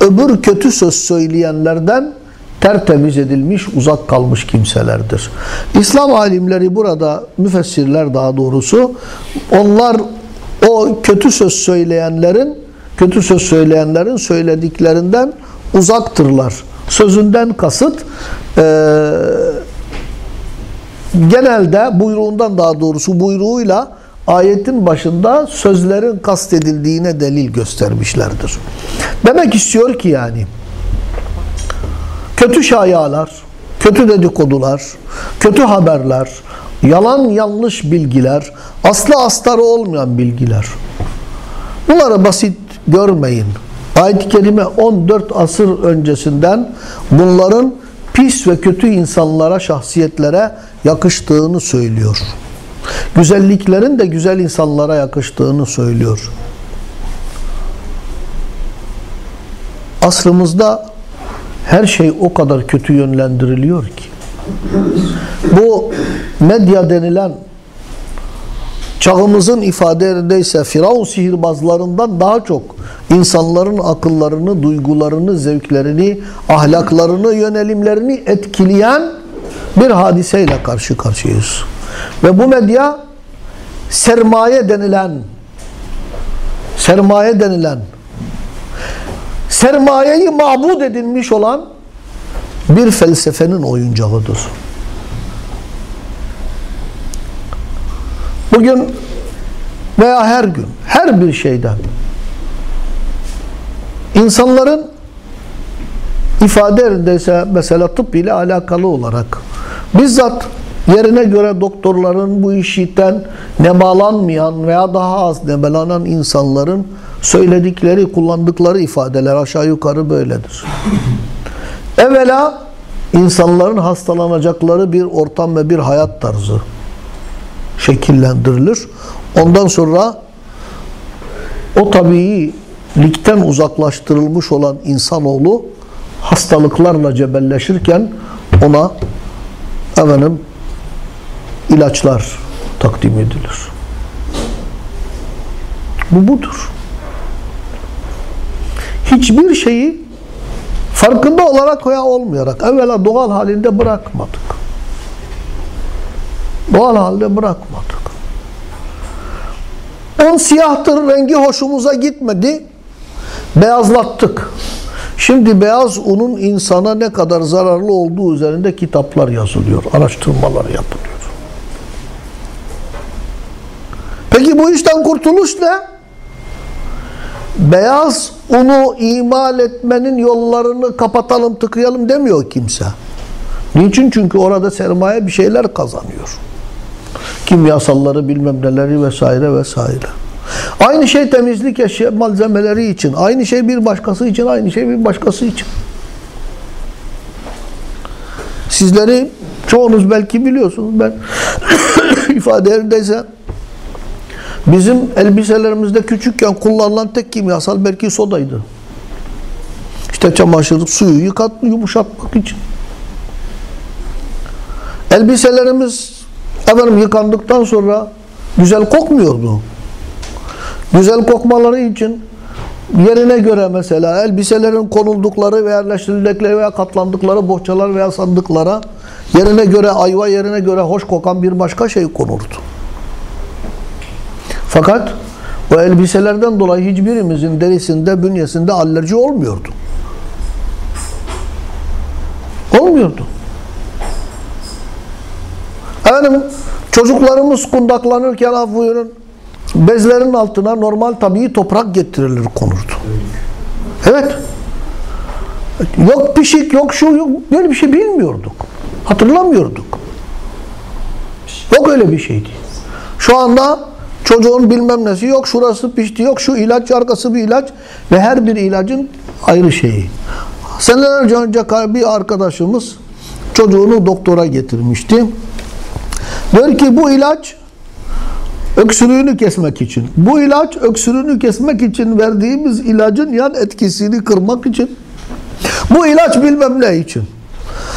öbür kötü söz söyleyenlerden tertemiz edilmiş, uzak kalmış kimselerdir. İslam alimleri burada, müfessirler daha doğrusu, onlar o kötü söz söyleyenlerin, kötü söz söyleyenlerin söylediklerinden uzaktırlar. Sözünden kasıt e, genelde buyruğundan daha doğrusu buyruğuyla ayetin başında sözlerin kastedildiğine delil göstermişlerdir. Demek istiyor ki yani kötü şayalar, kötü dedikodular, kötü haberler, yalan yanlış bilgiler, aslı astarı olmayan bilgiler. Bunları basit görmeyin. Ayet-i Kerime 14 asır öncesinden bunların pis ve kötü insanlara, şahsiyetlere yakıştığını söylüyor. Güzelliklerin de güzel insanlara yakıştığını söylüyor. Asrımızda her şey o kadar kötü yönlendiriliyor ki. Bu medya denilen çağımızın ifadelerindeyse Firavun sihirbazlarından daha çok insanların akıllarını, duygularını, zevklerini, ahlaklarını, yönelimlerini etkileyen bir hadiseyle karşı karşıyayız. Ve bu medya sermaye denilen sermaye denilen sermayeyi mabud edilmiş olan bir felsefenin oyuncağıdır. Bugün veya her gün, her bir şeyden insanların ifade yerindeyse mesela tıp ile alakalı olarak bizzat yerine göre doktorların bu işitten nemalanmayan veya daha az nemalanan insanların söyledikleri, kullandıkları ifadeler aşağı yukarı böyledir. Evvela insanların hastalanacakları bir ortam ve bir hayat tarzı şekillendirilir. Ondan sonra o tabiilikten uzaklaştırılmış olan insanoğlu hastalıklarla cebelleşirken ona efendim ilaçlar takdim edilir. Bu budur. Hiçbir şeyi farkında olarak veya olmayarak evvela doğal halinde bırakmadık. Doğal halde bırakmadık. On siyahtır, rengi hoşumuza gitmedi. Beyazlattık. Şimdi beyaz unun insana ne kadar zararlı olduğu üzerinde kitaplar yazılıyor, araştırmalar yapılıyor. Bu işten kurtuluş ne? Beyaz unu imal etmenin yollarını kapatalım, tıkayalım demiyor kimse. Niçin? Çünkü orada sermaye bir şeyler kazanıyor. Kimyasalları bilmem neleri vesaire vesaire. Aynı şey temizlik eşya malzemeleri için. Aynı şey bir başkası için. Aynı şey bir başkası için. Sizleri çoğunuz belki biliyorsunuz. Ben ifade yerindeyse bizim elbiselerimizde küçükken kullanılan tek kimyasal belki sodaydı. İşte çamaşır suyu yıkat, yumuşatmak için. Elbiselerimiz efendim yıkandıktan sonra güzel kokmuyordu. Güzel kokmaları için yerine göre mesela elbiselerin konuldukları ve yerleştirildikleri veya katlandıkları bohçalar veya sandıklara yerine göre ayva yerine göre hoş kokan bir başka şey konurdu. Fakat o elbiselerden dolayı hiçbirimizin derisinde, bünyesinde alerji olmuyordu. Olmuyordu. Efendim çocuklarımız kundaklanırken af buyurun bezlerin altına normal tabii toprak getirilir konurdu. Evet. Yok pişik yok şu yok böyle bir şey bilmiyorduk. Hatırlamıyorduk. Yok öyle bir şeydi. Şu anda çocuğun bilmem nesi yok şurası pişti yok şu ilaç arkası bir ilaç ve her bir ilacın ayrı şeyi. Senelerce önce bir arkadaşımız çocuğunu doktora getirmişti. Diyor ki bu ilaç öksürüğünü kesmek için. Bu ilaç öksürüğünü kesmek için verdiğimiz ilacın yan etkisini kırmak için. Bu ilaç bilmem ne için.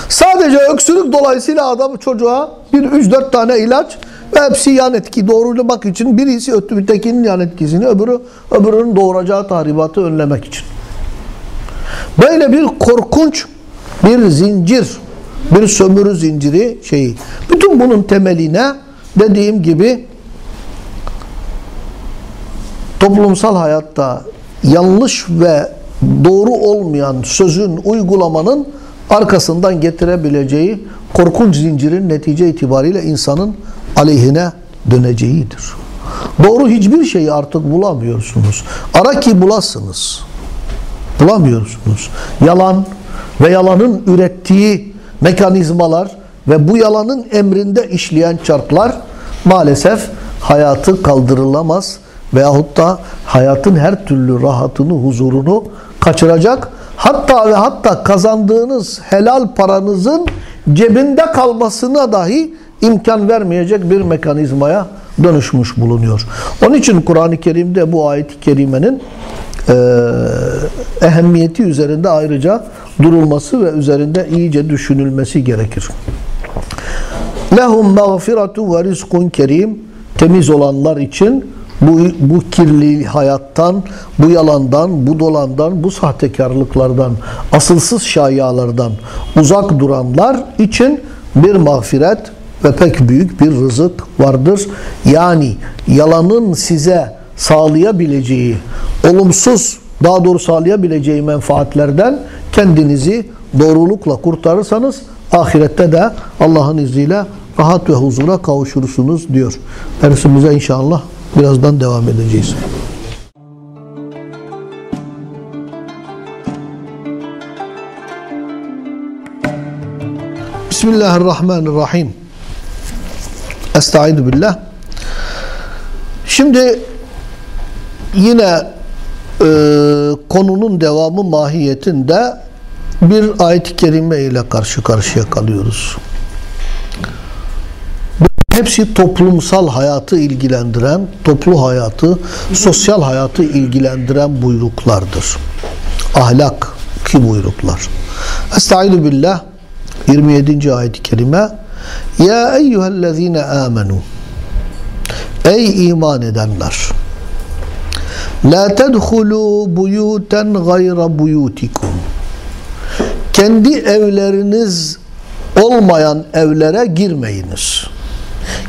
Sadece öksürük dolayısıyla adam çocuğa bir üç dört tane ilaç ve hepsi yan etki doğrulamak için birisi ötekinin yan etkisini öbürü öbürünün doğuracağı tahribatı önlemek için. Böyle bir korkunç bir zincir, bir sömürü zinciri şeyi. Bütün bunun temeline dediğim gibi toplumsal hayatta yanlış ve doğru olmayan sözün, uygulamanın arkasından getirebileceği korkunç zincirin netice itibariyle insanın aleyhine döneceğidir. Doğru hiçbir şeyi artık bulamıyorsunuz. Ara ki bulasınız. Bulamıyorsunuz. Yalan ve yalanın ürettiği mekanizmalar ve bu yalanın emrinde işleyen çarklar maalesef hayatı kaldırılamaz veyahut da hayatın her türlü rahatını, huzurunu kaçıracak. Hatta ve hatta kazandığınız helal paranızın cebinde kalmasına dahi imkan vermeyecek bir mekanizmaya dönüşmüş bulunuyor. Onun için Kur'an-ı Kerim'de bu ayet-i kerimenin e, ehemmiyeti üzerinde ayrıca durulması ve üzerinde iyice düşünülmesi gerekir. Lehum mağfiratu ve rizkun kerim temiz olanlar için bu, bu kirli hayattan, bu yalandan, bu dolandan, bu sahtekarlıklardan, asılsız şayialardan uzak duranlar için bir mağfiret ve pek büyük bir rızık vardır. Yani yalanın size sağlayabileceği, olumsuz daha doğru sağlayabileceği menfaatlerden kendinizi doğrulukla kurtarırsanız ahirette de Allah'ın izniyle rahat ve huzura kavuşursunuz diyor. Dersimize inşallah birazdan devam edeceğiz. Bismillahirrahmanirrahim. Estaizu billah. Şimdi yine e, konunun devamı mahiyetinde bir ayet-i kerime ile karşı karşıya kalıyoruz. Hepsi toplumsal hayatı ilgilendiren, toplu hayatı, sosyal hayatı ilgilendiren buyruklardır. Ahlak ki buyruklar. Estaizu billah 27. ayet-i kerime Ya eyyühellezine amenu Ey iman edenler La tedhulu buyuten gayra buyutikum Kendi evleriniz olmayan evlere girmeyiniz.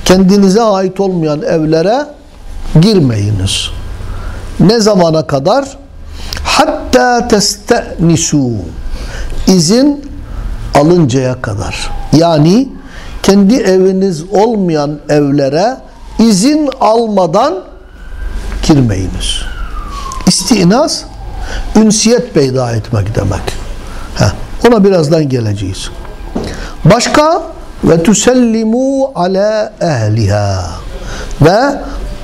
Kendinize ait olmayan evlere girmeyiniz. Ne zamana kadar? Hatta testenisu izin alıncaya kadar. Yani kendi eviniz olmayan evlere izin almadan girmeyiniz. İstinas ünsiyet peyda etmek demek. Heh, ona birazdan geleceğiz. Başka ve tusellimu ala ehliha ve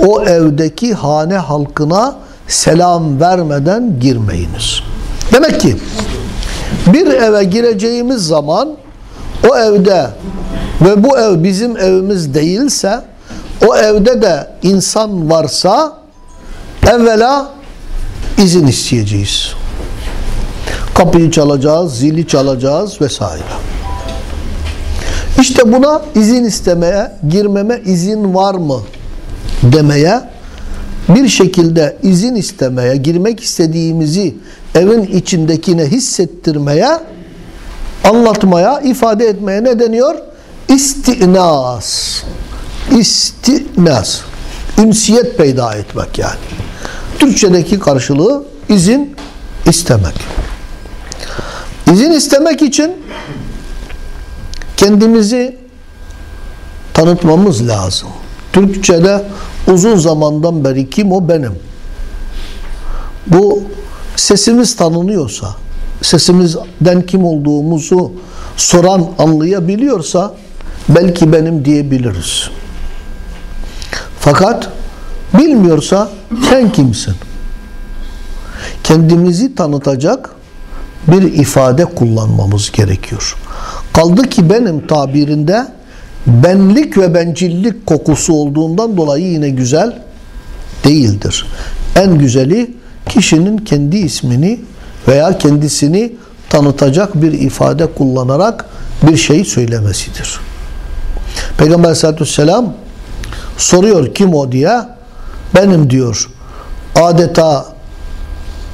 o evdeki hane halkına selam vermeden girmeyiniz. Demek ki bir eve gireceğimiz zaman o evde ve bu ev bizim evimiz değilse o evde de insan varsa evvela izin isteyeceğiz. Kapıyı çalacağız, zili çalacağız vesaire. İşte buna izin istemeye, girmeme izin var mı demeye, bir şekilde izin istemeye, girmek istediğimizi evin içindekine hissettirmeye, anlatmaya, ifade etmeye ne deniyor? İstinas. İstinas. Ünsiyet peyda etmek yani. Türkçedeki karşılığı izin istemek. İzin istemek için kendimizi tanıtmamız lazım. Türkçe'de uzun zamandan beri kim o benim. Bu sesimiz tanınıyorsa, sesimizden kim olduğumuzu soran anlayabiliyorsa belki benim diyebiliriz. Fakat bilmiyorsa sen kimsin? Kendimizi tanıtacak bir ifade kullanmamız gerekiyor. Kaldı ki benim tabirinde benlik ve bencillik kokusu olduğundan dolayı yine güzel değildir. En güzeli kişinin kendi ismini veya kendisini tanıtacak bir ifade kullanarak bir şey söylemesidir. Peygamber aleyhissalatü vesselam soruyor kim o diye benim diyor adeta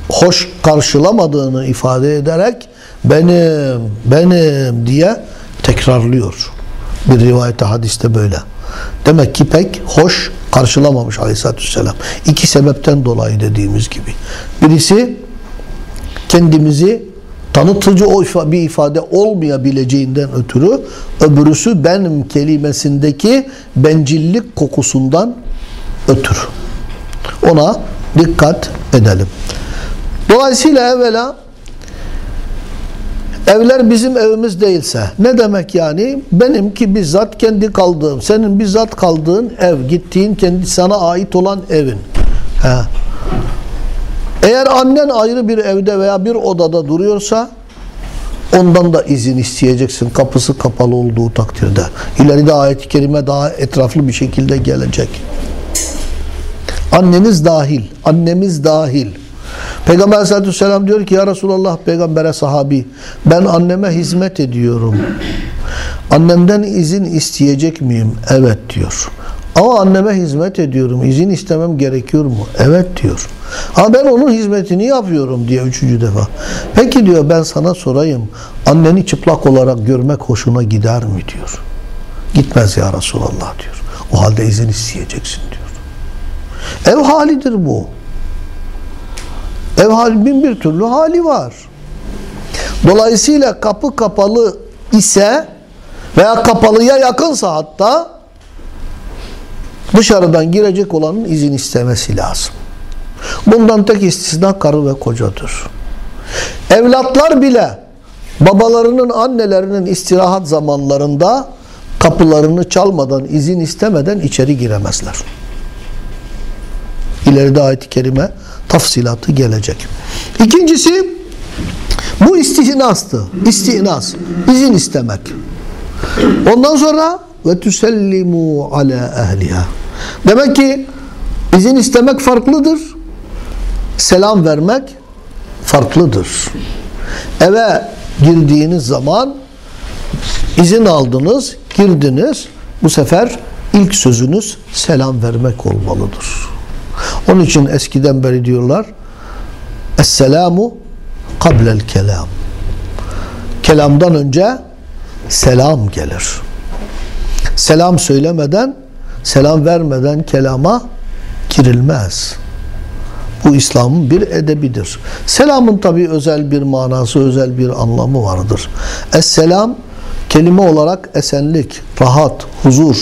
hoş karşılamadığını ifade ederek benim, benim diye tekrarlıyor. Bir rivayette hadiste böyle. Demek ki pek hoş karşılamamış aleyhissalatü vesselam. İki sebepten dolayı dediğimiz gibi. Birisi kendimizi tanıtıcı o bir ifade olmayabileceğinden ötürü öbürüsü benim kelimesindeki bencillik kokusundan ötürü. Ona dikkat edelim. Dolayısıyla evvela evler bizim evimiz değilse ne demek yani? Benimki bizzat kendi kaldığım, senin bizzat kaldığın ev, gittiğin kendi sana ait olan evin. He. Eğer annen ayrı bir evde veya bir odada duruyorsa ondan da izin isteyeceksin kapısı kapalı olduğu takdirde. İleride ayet-i kerime daha etraflı bir şekilde gelecek. Anneniz dahil, annemiz dahil. Peygamber aleyhissalatü vesselam diyor ki ya Resulallah peygambere sahabi ben anneme hizmet ediyorum. Annemden izin isteyecek miyim? Evet diyor. Ama anneme hizmet ediyorum. İzin istemem gerekiyor mu? Evet diyor. Ha ben onun hizmetini yapıyorum diye üçüncü defa. Peki diyor ben sana sorayım. Anneni çıplak olarak görmek hoşuna gider mi diyor. Gitmez ya Resulallah diyor. O halde izin isteyeceksin diyor. Ev halidir bu. Ev hali bin bir türlü hali var. Dolayısıyla kapı kapalı ise veya kapalıya yakınsa hatta dışarıdan girecek olanın izin istemesi lazım. Bundan tek istisna karı ve kocadır. Evlatlar bile babalarının, annelerinin istirahat zamanlarında kapılarını çalmadan, izin istemeden içeri giremezler. İleride ayet-i kerime tafsilatı gelecek. İkincisi bu istinastı. İstinas. izin istemek. Ondan sonra ve tusellimu ala ehliha. Demek ki izin istemek farklıdır. Selam vermek farklıdır. Eve girdiğiniz zaman izin aldınız, girdiniz. Bu sefer ilk sözünüz selam vermek olmalıdır. Onun için eskiden beri diyorlar Esselamu kablel kelam. Kelamdan önce selam gelir. Selam söylemeden, selam vermeden kelama girilmez. Bu İslam'ın bir edebidir. Selamın tabi özel bir manası, özel bir anlamı vardır. Esselam kelime olarak esenlik, rahat, huzur,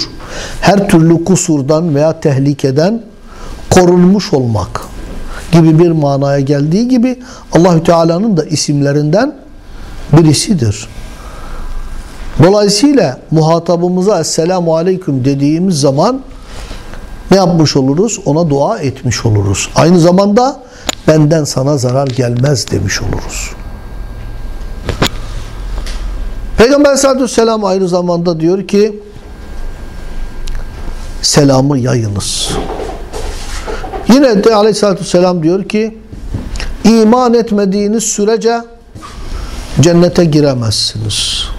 her türlü kusurdan veya tehlikeden korunmuş olmak gibi bir manaya geldiği gibi Allahü Teala'nın da isimlerinden birisidir. Dolayısıyla muhatabımıza Esselamu Aleyküm dediğimiz zaman ne yapmış oluruz? Ona dua etmiş oluruz. Aynı zamanda benden sana zarar gelmez demiş oluruz. Peygamber Aleyhisselatü Vesselam aynı zamanda diyor ki selamı yayınız. Yine de Aleyhisselatü Vesselam diyor ki iman etmediğiniz sürece cennete giremezsiniz.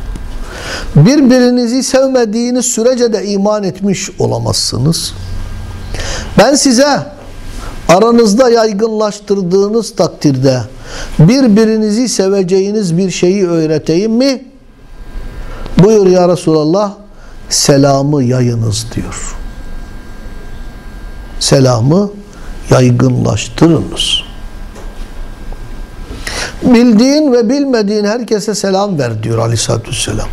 Birbirinizi sevmediğiniz sürece de iman etmiş olamazsınız. Ben size aranızda yaygınlaştırdığınız takdirde birbirinizi seveceğiniz bir şeyi öğreteyim mi? Buyur ya Resulallah selamı yayınız diyor. Selamı yaygınlaştırınız. Bildiğin ve bilmediğin herkese selam ver diyor aleyhissalatü vesselam.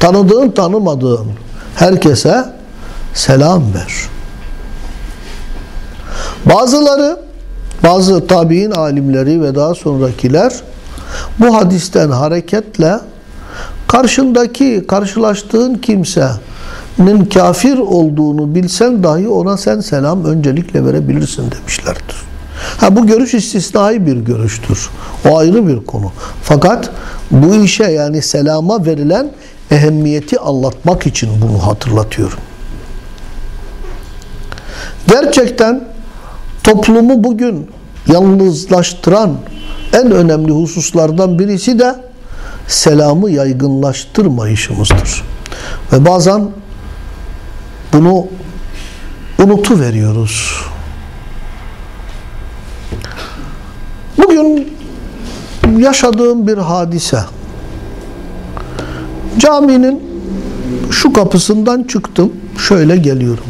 Tanıdığın tanımadığın herkese selam ver. Bazıları, bazı tabi'in alimleri ve daha sonrakiler bu hadisten hareketle karşındaki, karşılaştığın kimsenin kafir olduğunu bilsen dahi ona sen selam öncelikle verebilirsin demişlerdir. Ha bu görüş istisnai bir görüştür. O ayrı bir konu. Fakat bu işe yani selama verilen ehemmiyeti anlatmak için bunu hatırlatıyorum. Gerçekten toplumu bugün yalnızlaştıran en önemli hususlardan birisi de selamı yaygınlaştırmayışımızdır. Ve bazen bunu unutu veriyoruz. Bugün yaşadığım bir hadise. Caminin şu kapısından çıktım, şöyle geliyorum.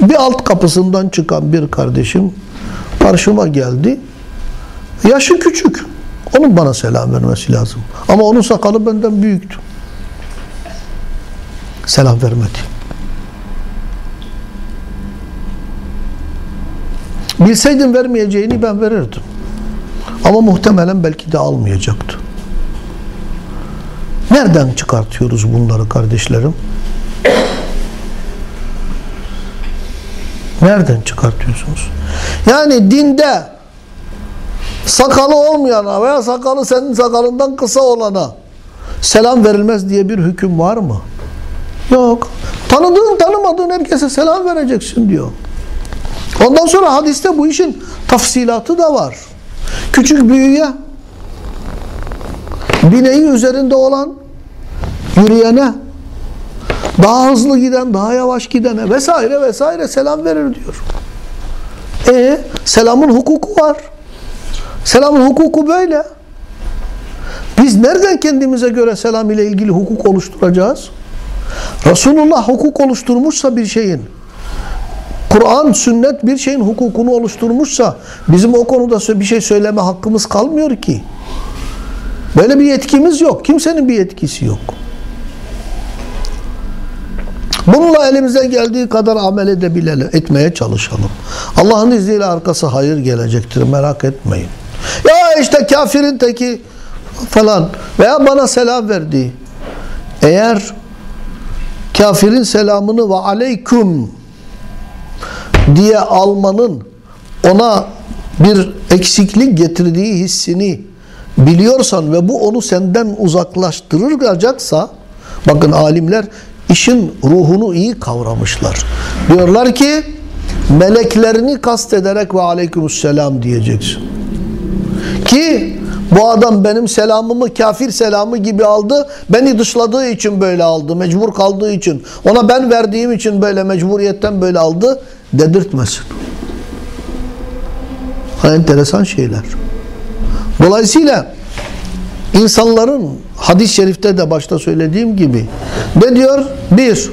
Bir alt kapısından çıkan bir kardeşim karşıma geldi. Yaşı küçük. Onun bana selam vermesi lazım. Ama onun sakalı benden büyüktü. Selam vermedi. Bilseydim vermeyeceğini ben verirdim. Ama muhtemelen belki de almayacaktı. Nereden çıkartıyoruz bunları kardeşlerim? Nereden çıkartıyorsunuz? Yani dinde sakalı olmayana veya sakalı senin sakalından kısa olana selam verilmez diye bir hüküm var mı? Yok. Tanıdığın tanımadığın herkese selam vereceksin diyor. Ondan sonra hadiste bu işin tafsilatı da var. Küçük büyüğe bineği üzerinde olan yürüyene daha hızlı giden, daha yavaş gidene vesaire vesaire selam verir diyor. E selamın hukuku var. Selamın hukuku böyle. Biz nereden kendimize göre selam ile ilgili hukuk oluşturacağız? Resulullah hukuk oluşturmuşsa bir şeyin, Kur'an, sünnet bir şeyin hukukunu oluşturmuşsa bizim o konuda bir şey söyleme hakkımız kalmıyor ki. Böyle bir yetkimiz yok. Kimsenin bir yetkisi yok. Bununla elimizden geldiği kadar amel edebilelim, etmeye çalışalım. Allah'ın izniyle arkası hayır gelecektir. Merak etmeyin. Ya işte kafirin teki falan veya bana selam verdi. Eğer kafirin selamını ve aleyküm diye almanın ona bir eksiklik getirdiği hissini biliyorsan ve bu onu senden uzaklaştıracaksa bakın alimler işin ruhunu iyi kavramışlar. Diyorlar ki meleklerini kastederek ve aleykümselam diyeceksin. Ki bu adam benim selamımı kafir selamı gibi aldı. Beni dışladığı için böyle aldı. Mecbur kaldığı için. Ona ben verdiğim için böyle mecburiyetten böyle aldı. Dedirtmesin. Ha, enteresan şeyler. Dolayısıyla insanların hadis-i şerifte de başta söylediğim gibi ne diyor? Bir,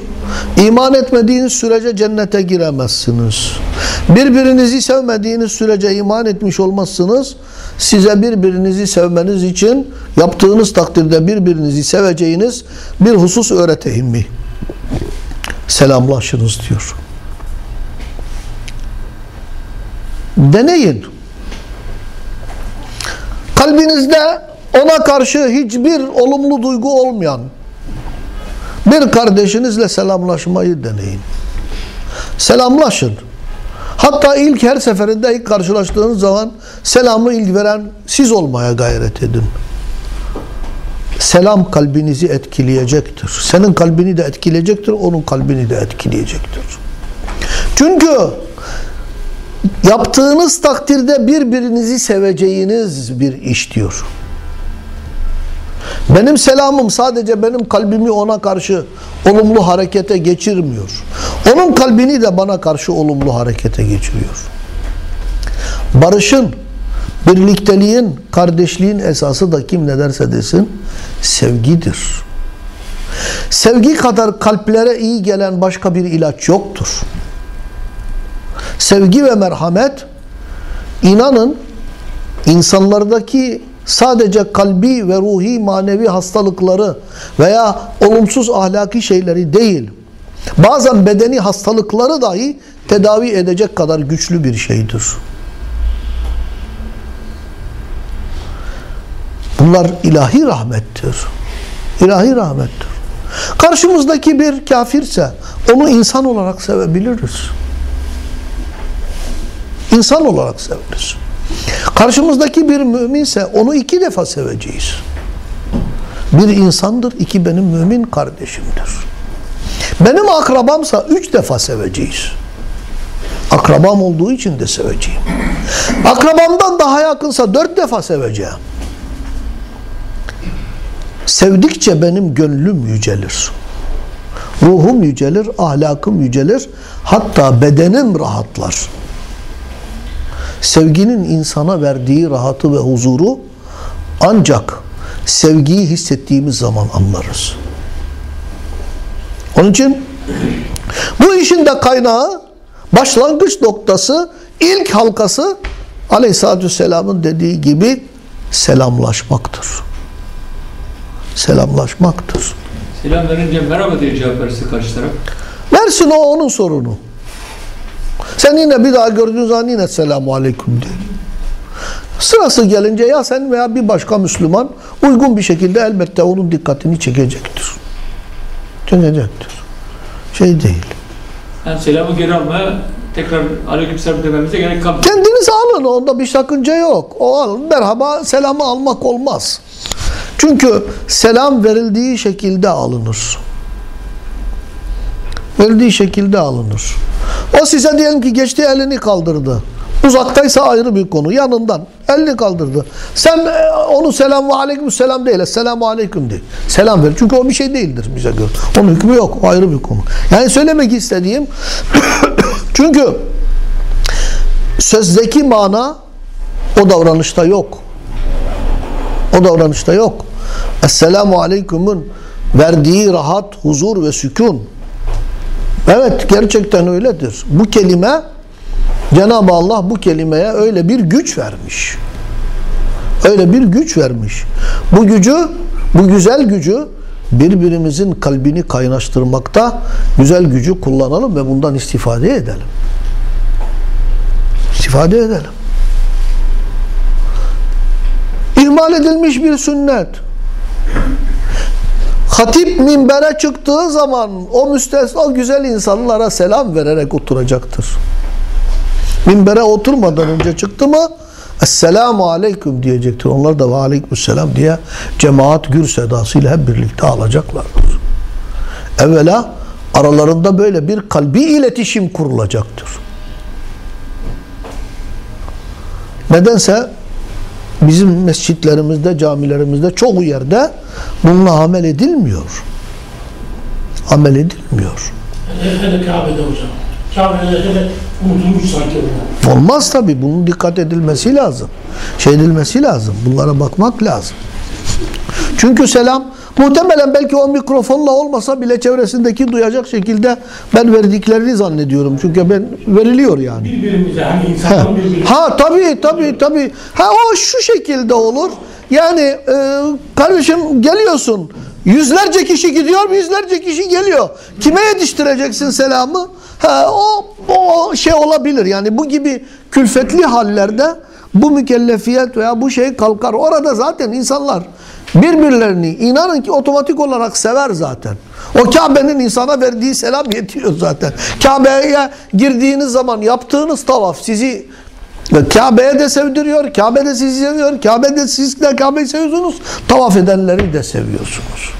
iman etmediğiniz sürece cennete giremezsiniz. Birbirinizi sevmediğiniz sürece iman etmiş olmazsınız. Size birbirinizi sevmeniz için yaptığınız takdirde birbirinizi seveceğiniz bir husus öğreteyim mi? Selamlaşınız diyor. Deneyin. Kalbinizde ona karşı hiçbir olumlu duygu olmayan bir kardeşinizle selamlaşmayı deneyin. Selamlaşın. Hatta ilk her seferinde ilk karşılaştığınız zaman selamı ilk veren siz olmaya gayret edin. Selam kalbinizi etkileyecektir. Senin kalbini de etkileyecektir, onun kalbini de etkileyecektir. Çünkü yaptığınız takdirde birbirinizi seveceğiniz bir iş diyor. Benim selamım sadece benim kalbimi ona karşı olumlu harekete geçirmiyor. Onun kalbini de bana karşı olumlu harekete geçiriyor. Barışın, birlikteliğin, kardeşliğin esası da kim ne derse desin sevgidir. Sevgi kadar kalplere iyi gelen başka bir ilaç yoktur. Sevgi ve merhamet inanın insanlardaki sadece kalbi ve ruhi manevi hastalıkları veya olumsuz ahlaki şeyleri değil, bazen bedeni hastalıkları dahi tedavi edecek kadar güçlü bir şeydir. Bunlar ilahi rahmettir. İlahi rahmettir. Karşımızdaki bir kafirse onu insan olarak sevebiliriz. İnsan olarak severiz. Karşımızdaki bir müminse onu iki defa seveceğiz. Bir insandır, iki benim mümin kardeşimdir. Benim akrabamsa üç defa seveceğiz. Akrabam olduğu için de seveceğim. Akrabamdan daha yakınsa dört defa seveceğim. Sevdikçe benim gönlüm yücelir. Ruhum yücelir, ahlakım yücelir. Hatta bedenim rahatlar. Sevginin insana verdiği rahatı ve huzuru ancak sevgiyi hissettiğimiz zaman anlarız. Onun için bu işin de kaynağı başlangıç noktası ilk halkası Aleyhisselatü Vesselam'ın dediği gibi selamlaşmaktır. Selamlaşmaktır. Selam verince merhaba diye cevap verirse karşı taraf. Versin o onun sorunu. Sen yine bir daha gördüğün zaman yine selamu aleyküm de. Sırası gelince ya sen veya bir başka Müslüman uygun bir şekilde elbette onun dikkatini çekecektir. Çekecektir. Şey değil. Yani selamı geri almaya tekrar aleykümselam dememize gerek kalmıyor. Kendiniz alın onda bir sakınca yok. O alın. Merhaba selamı almak olmaz. Çünkü selam verildiği şekilde alınır. Verildiği şekilde alınır. O size diyelim ki geçti elini kaldırdı. Uzaktaysa ayrı bir konu. Yanından elini kaldırdı. Sen e, onu selam ve aleyküm selam değil. Selamu aleyküm de. Selam ver. Çünkü o bir şey değildir bize göre. Onun hükmü yok. Ayrı bir konu. Yani söylemek istediğim çünkü sözdeki mana o davranışta yok. O davranışta yok. Esselamu Aleyküm'ün verdiği rahat, huzur ve sükun. Evet gerçekten öyledir. Bu kelime Cenab-ı Allah bu kelimeye öyle bir güç vermiş. Öyle bir güç vermiş. Bu gücü, bu güzel gücü birbirimizin kalbini kaynaştırmakta güzel gücü kullanalım ve bundan istifade edelim. İstifade edelim. İhmal edilmiş bir sünnet. Hatip minbere çıktığı zaman o müstesna güzel insanlara selam vererek oturacaktır. Minbere oturmadan önce çıktı mı Esselamu Aleyküm diyecektir. Onlar da ve Aleykümselam diye cemaat gür sedasıyla hep birlikte alacaklardır. Evvela aralarında böyle bir kalbi iletişim kurulacaktır. Nedense bizim mescitlerimizde, camilerimizde çoğu yerde bununla amel edilmiyor. Amel edilmiyor. Hele Kabe'de hocam. Kabe'de unutulmuş sanki. Olmaz tabi. Bunun dikkat edilmesi lazım. Şey edilmesi lazım. Bunlara bakmak lazım. Çünkü selam muhtemelen belki o mikrofonla olmasa bile çevresindeki duyacak şekilde ben verdiklerini zannediyorum. Çünkü ben veriliyor yani. Birbirimize hani insanların birbirine. Ha tabii tabii tabii. Ha o şu şekilde olur. Yani e, kardeşim geliyorsun. Yüzlerce kişi gidiyor, yüzlerce kişi geliyor. Kime yetiştireceksin selamı? Ha o o şey olabilir. Yani bu gibi külfetli hallerde bu mükellefiyet veya bu şey kalkar. Orada zaten insanlar birbirlerini inanın ki otomatik olarak sever zaten. O Kabe'nin insana verdiği selam yetiyor zaten. Kabe'ye girdiğiniz zaman yaptığınız tavaf sizi Kabe'ye de sevdiriyor, Kabe de sizi seviyor, Kabe de siz de Kabe'yi seviyorsunuz, tavaf edenleri de seviyorsunuz.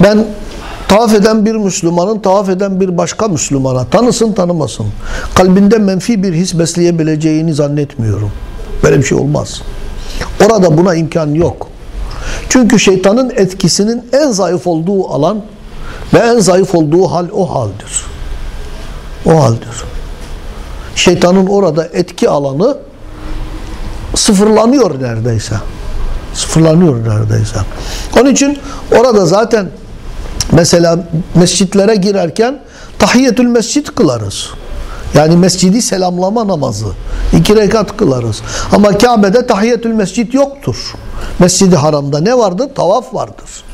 Ben tavaf eden bir Müslümanın tavaf eden bir başka Müslümana tanısın tanımasın kalbinde menfi bir his besleyebileceğini zannetmiyorum. Böyle bir şey olmaz. Orada buna imkan yok. Çünkü şeytanın etkisinin en zayıf olduğu alan ve en zayıf olduğu hal o haldir. O haldir. Şeytanın orada etki alanı sıfırlanıyor neredeyse. Sıfırlanıyor neredeyse. Onun için orada zaten mesela mescitlere girerken tahiyyetül mescid kılarız. Yani mescidi selamlama namazı. iki rekat kılarız. Ama Kabe'de tahiyyetül mescid yoktur. Mescidi haramda ne vardır? Tavaf vardır.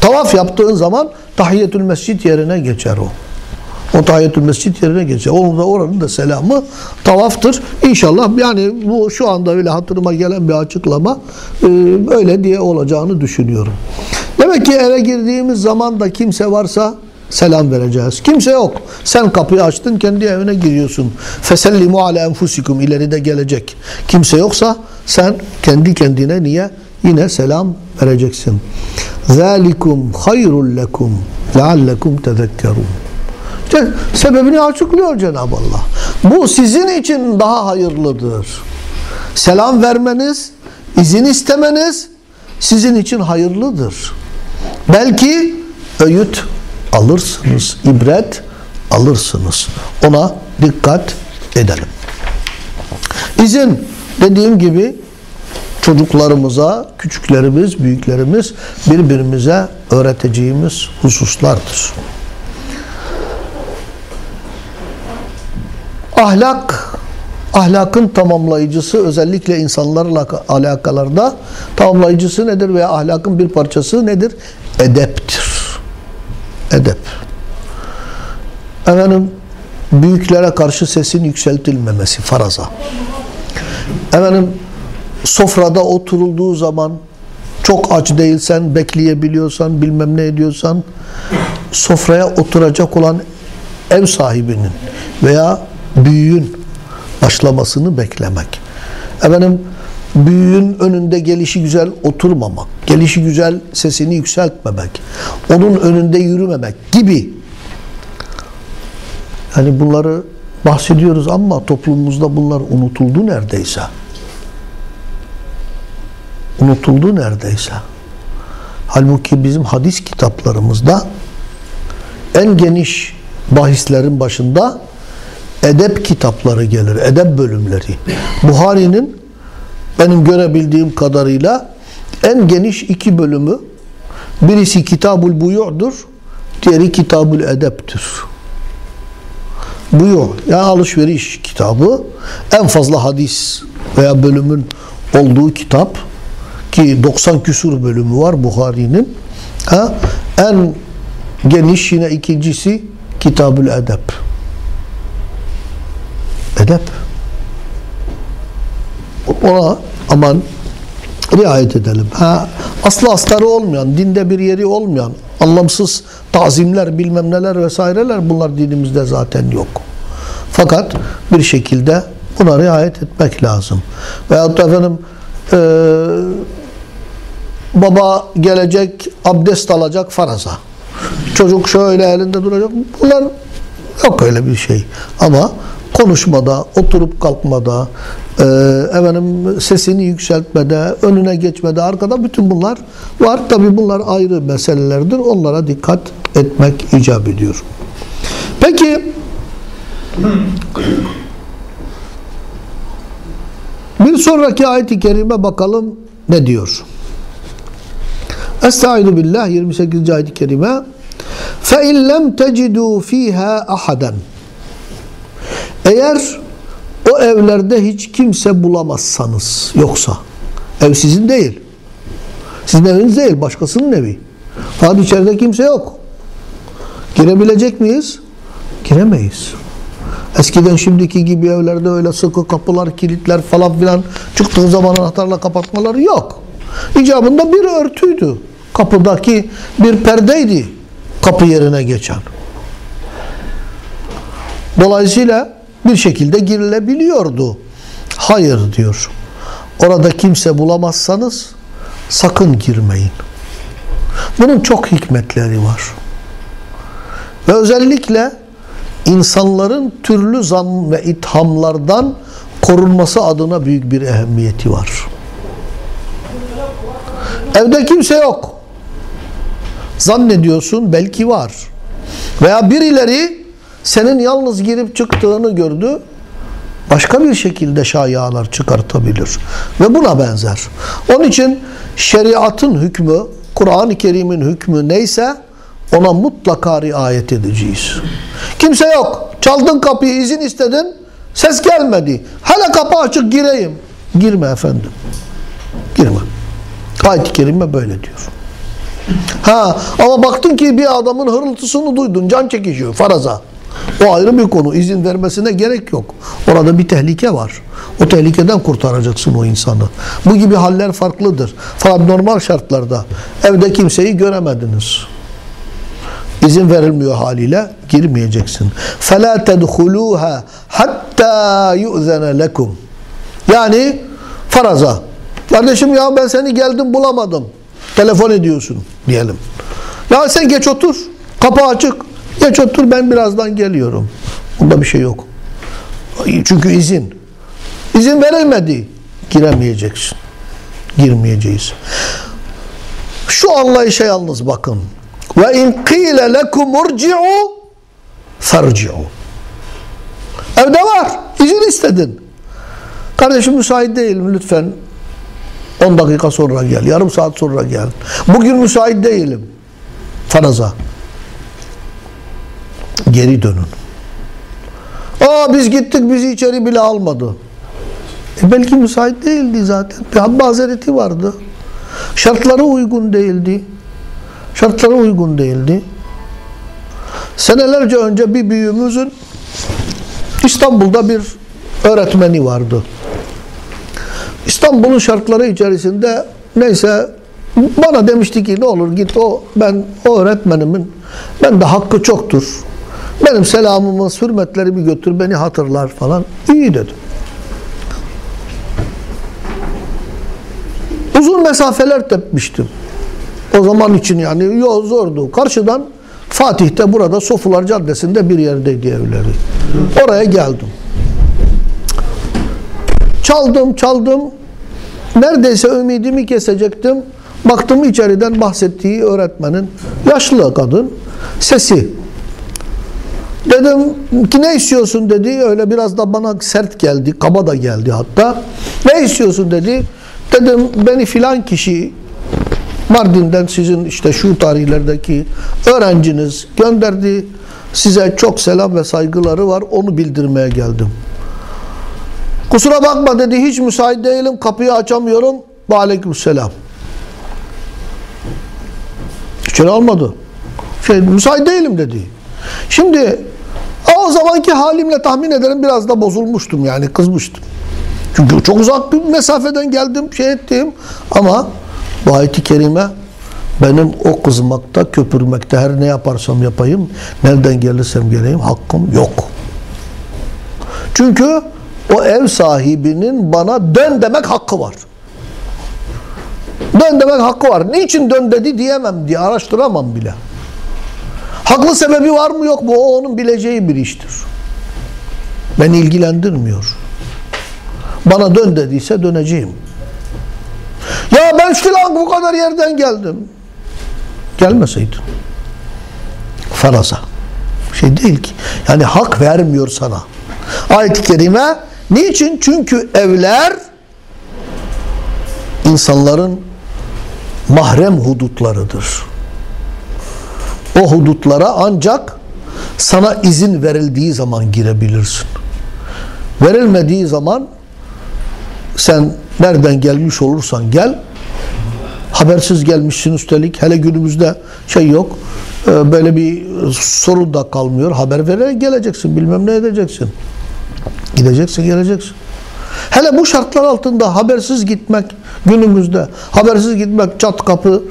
Tavaf yaptığın zaman tahiyyetül mescid yerine geçer o. O tahiyyetül mescid yerine geçer. Onun da oranın da selamı tavaftır. İnşallah yani bu şu anda öyle hatırıma gelen bir açıklama e, öyle diye olacağını düşünüyorum. Demek ki eve girdiğimiz zaman da kimse varsa selam vereceğiz. Kimse yok. Sen kapıyı açtın kendi evine giriyorsun. Fesellimu ala enfusikum ileride gelecek. Kimse yoksa sen kendi kendine niye? Yine selam vereceksin. Zalikum hayrul lekum leallekum tezekkerun. Sebebini açıklıyor Cenab-ı Allah. Bu sizin için daha hayırlıdır. Selam vermeniz, izin istemeniz sizin için hayırlıdır. Belki öğüt alırsınız, ibret alırsınız. Ona dikkat edelim. İzin dediğim gibi çocuklarımıza, küçüklerimiz, büyüklerimiz birbirimize öğreteceğimiz hususlardır. Ahlak, ahlakın tamamlayıcısı özellikle insanlarla alakalarda tamamlayıcısı nedir veya ahlakın bir parçası nedir? Edeptir. Edep. Efendim büyüklere karşı sesin yükseltilmemesi faraza. Efendim sofrada oturulduğu zaman çok aç değilsen, bekleyebiliyorsan, bilmem ne ediyorsan sofraya oturacak olan ev sahibinin veya büyüğün başlamasını beklemek. Efendim büyüğün önünde gelişi güzel oturmamak, gelişi güzel sesini yükseltmemek, onun önünde yürümemek gibi. Hani bunları bahsediyoruz ama toplumumuzda bunlar unutuldu neredeyse. Unutuldu neredeyse. Halbuki bizim hadis kitaplarımızda en geniş bahislerin başında edep kitapları gelir, edep bölümleri. Buhari'nin benim görebildiğim kadarıyla en geniş iki bölümü birisi Kitabul Buyu'dur, diğeri Kitabul Edep'tir. Buyu yani alışveriş kitabı en fazla hadis veya bölümün olduğu kitap ki 90 küsur bölümü var Buhari'nin. Ha? En geniş yine ikincisi Kitabül Edep. Edep. Ona aman riayet edelim. Ha, aslı astarı olmayan, dinde bir yeri olmayan, anlamsız tazimler, bilmem neler vesaireler bunlar dinimizde zaten yok. Fakat bir şekilde buna riayet etmek lazım. Veyahut da efendim e, baba gelecek, abdest alacak faraza. Çocuk şöyle elinde duracak. Bunlar yok öyle bir şey. Ama konuşmada, oturup kalkmada, e, efendim sesini yükseltmede, önüne geçmede, arkada bütün bunlar var. Tabi bunlar ayrı meselelerdir. Onlara dikkat etmek icap ediyor. Peki bir sonraki ayet-i kerime bakalım ne diyor? Estaizu billah 28. ayet-i kerime فَاِنْ لَمْ تَجِدُوا ف۪يهَا اَحَدًا Eğer o evlerde hiç kimse bulamazsanız yoksa ev sizin değil. Sizin eviniz değil, başkasının evi. Fakat içeride kimse yok. Girebilecek miyiz? Giremeyiz. Eskiden şimdiki gibi evlerde öyle sıkı kapılar, kilitler falan filan çıktığı zaman anahtarla kapatmaları yok. İcabında bir örtüydü. Kapıdaki bir perdeydi kapı yerine geçen. Dolayısıyla bir şekilde girilebiliyordu. Hayır diyor. Orada kimse bulamazsanız sakın girmeyin. Bunun çok hikmetleri var. Ve özellikle insanların türlü zan ve ithamlardan korunması adına büyük bir ehemmiyeti var. Evde kimse yok. Zannediyorsun belki var. Veya birileri senin yalnız girip çıktığını gördü. Başka bir şekilde şayialar çıkartabilir. Ve buna benzer. Onun için şeriatın hükmü, Kur'an-ı Kerim'in hükmü neyse ona mutlaka riayet edeceğiz. Kimse yok. Çaldın kapıyı, izin istedin. Ses gelmedi. Hala kapı açık gireyim. Girme efendim. Girme. Ayet-i Kerime böyle diyor. Ha ama baktın ki bir adamın hırıltısını duydun. Can çekişiyor faraza. O ayrı bir konu. İzin vermesine gerek yok. Orada bir tehlike var. O tehlikeden kurtaracaksın o insanı. Bu gibi haller farklıdır. Fakat normal şartlarda evde kimseyi göremediniz. İzin verilmiyor haliyle girmeyeceksin. فَلَا تَدْخُلُوهَا حَتَّى يُؤْذَنَ لَكُمْ Yani faraza. Kardeşim ya ben seni geldim bulamadım. Telefon ediyorsun diyelim. Ya sen geç otur. Kapı açık. Geç otur ben birazdan geliyorum. Bunda bir şey yok. Çünkü izin. İzin verilmedi. Giremeyeceksin. Girmeyeceğiz. Şu anlayışa yalnız bakın. Ve in qile lekum urci'u farci'u. Evde var. İzin istedin. Kardeşim müsait değilim lütfen. 10 dakika sonra gel. Yarım saat sonra gel. Bugün müsait değilim. Faraza. Geri dönün. Aa biz gittik bizi içeri bile almadı. E belki müsait değildi zaten. Bir mazereti vardı. Şartları uygun değildi. Şartları uygun değildi. Senelerce önce bir büyüğümüzün İstanbul'da bir öğretmeni vardı. İstanbul'un şartları içerisinde neyse bana demişti ki ne olur git o ben o öğretmenimin ben de hakkı çoktur. Benim selamımı, hürmetlerimi götür beni hatırlar falan. İyi dedim. Uzun mesafeler tepmiştim. O zaman için yani yol zordu. Karşıdan Fatih'te burada Sofular Caddesi'nde bir yerdeydi evleri. Oraya geldim. Çaldım çaldım. Neredeyse ümidimi kesecektim. Baktım içeriden bahsettiği öğretmenin yaşlı kadın sesi. Dedim ki ne istiyorsun dedi. Öyle biraz da bana sert geldi. Kaba da geldi hatta. Ne istiyorsun dedi. Dedim beni filan kişi Mardin'den sizin işte şu tarihlerdeki öğrenciniz gönderdi. Size çok selam ve saygıları var. Onu bildirmeye geldim. Kusura bakma dedi. Hiç müsait değilim. Kapıyı açamıyorum. Ve aleykümselam. İçeri almadı. Şey, müsait değilim dedi. Şimdi o zamanki halimle tahmin ederim biraz da bozulmuştum yani kızmıştım. Çünkü çok uzak bir mesafeden geldim şey ettim ama bu ayet-i kerime benim o kızmakta, köpürmekte her ne yaparsam yapayım, nereden gelirsem geleyim hakkım yok. Çünkü o ev sahibinin bana dön demek hakkı var. Dön demek hakkı var. Niçin dön dedi diyemem diye araştıramam bile. Haklı sebebi var mı yok mu? O onun bileceği bir iştir. Beni ilgilendirmiyor. Bana dön dediyse döneceğim. Ya ben filan bu kadar yerden geldim. Gelmeseydin. Faraza. Şey değil ki. Yani hak vermiyor sana. Ayet-i kerime niçin? Çünkü evler insanların mahrem hudutlarıdır. O hudutlara ancak sana izin verildiği zaman girebilirsin. Verilmediği zaman sen nereden gelmiş olursan gel habersiz gelmişsin üstelik. Hele günümüzde şey yok e, böyle bir sorun da kalmıyor. Haber vererek geleceksin bilmem ne edeceksin. Gideceksin geleceksin. Hele bu şartlar altında habersiz gitmek günümüzde habersiz gitmek çat kapı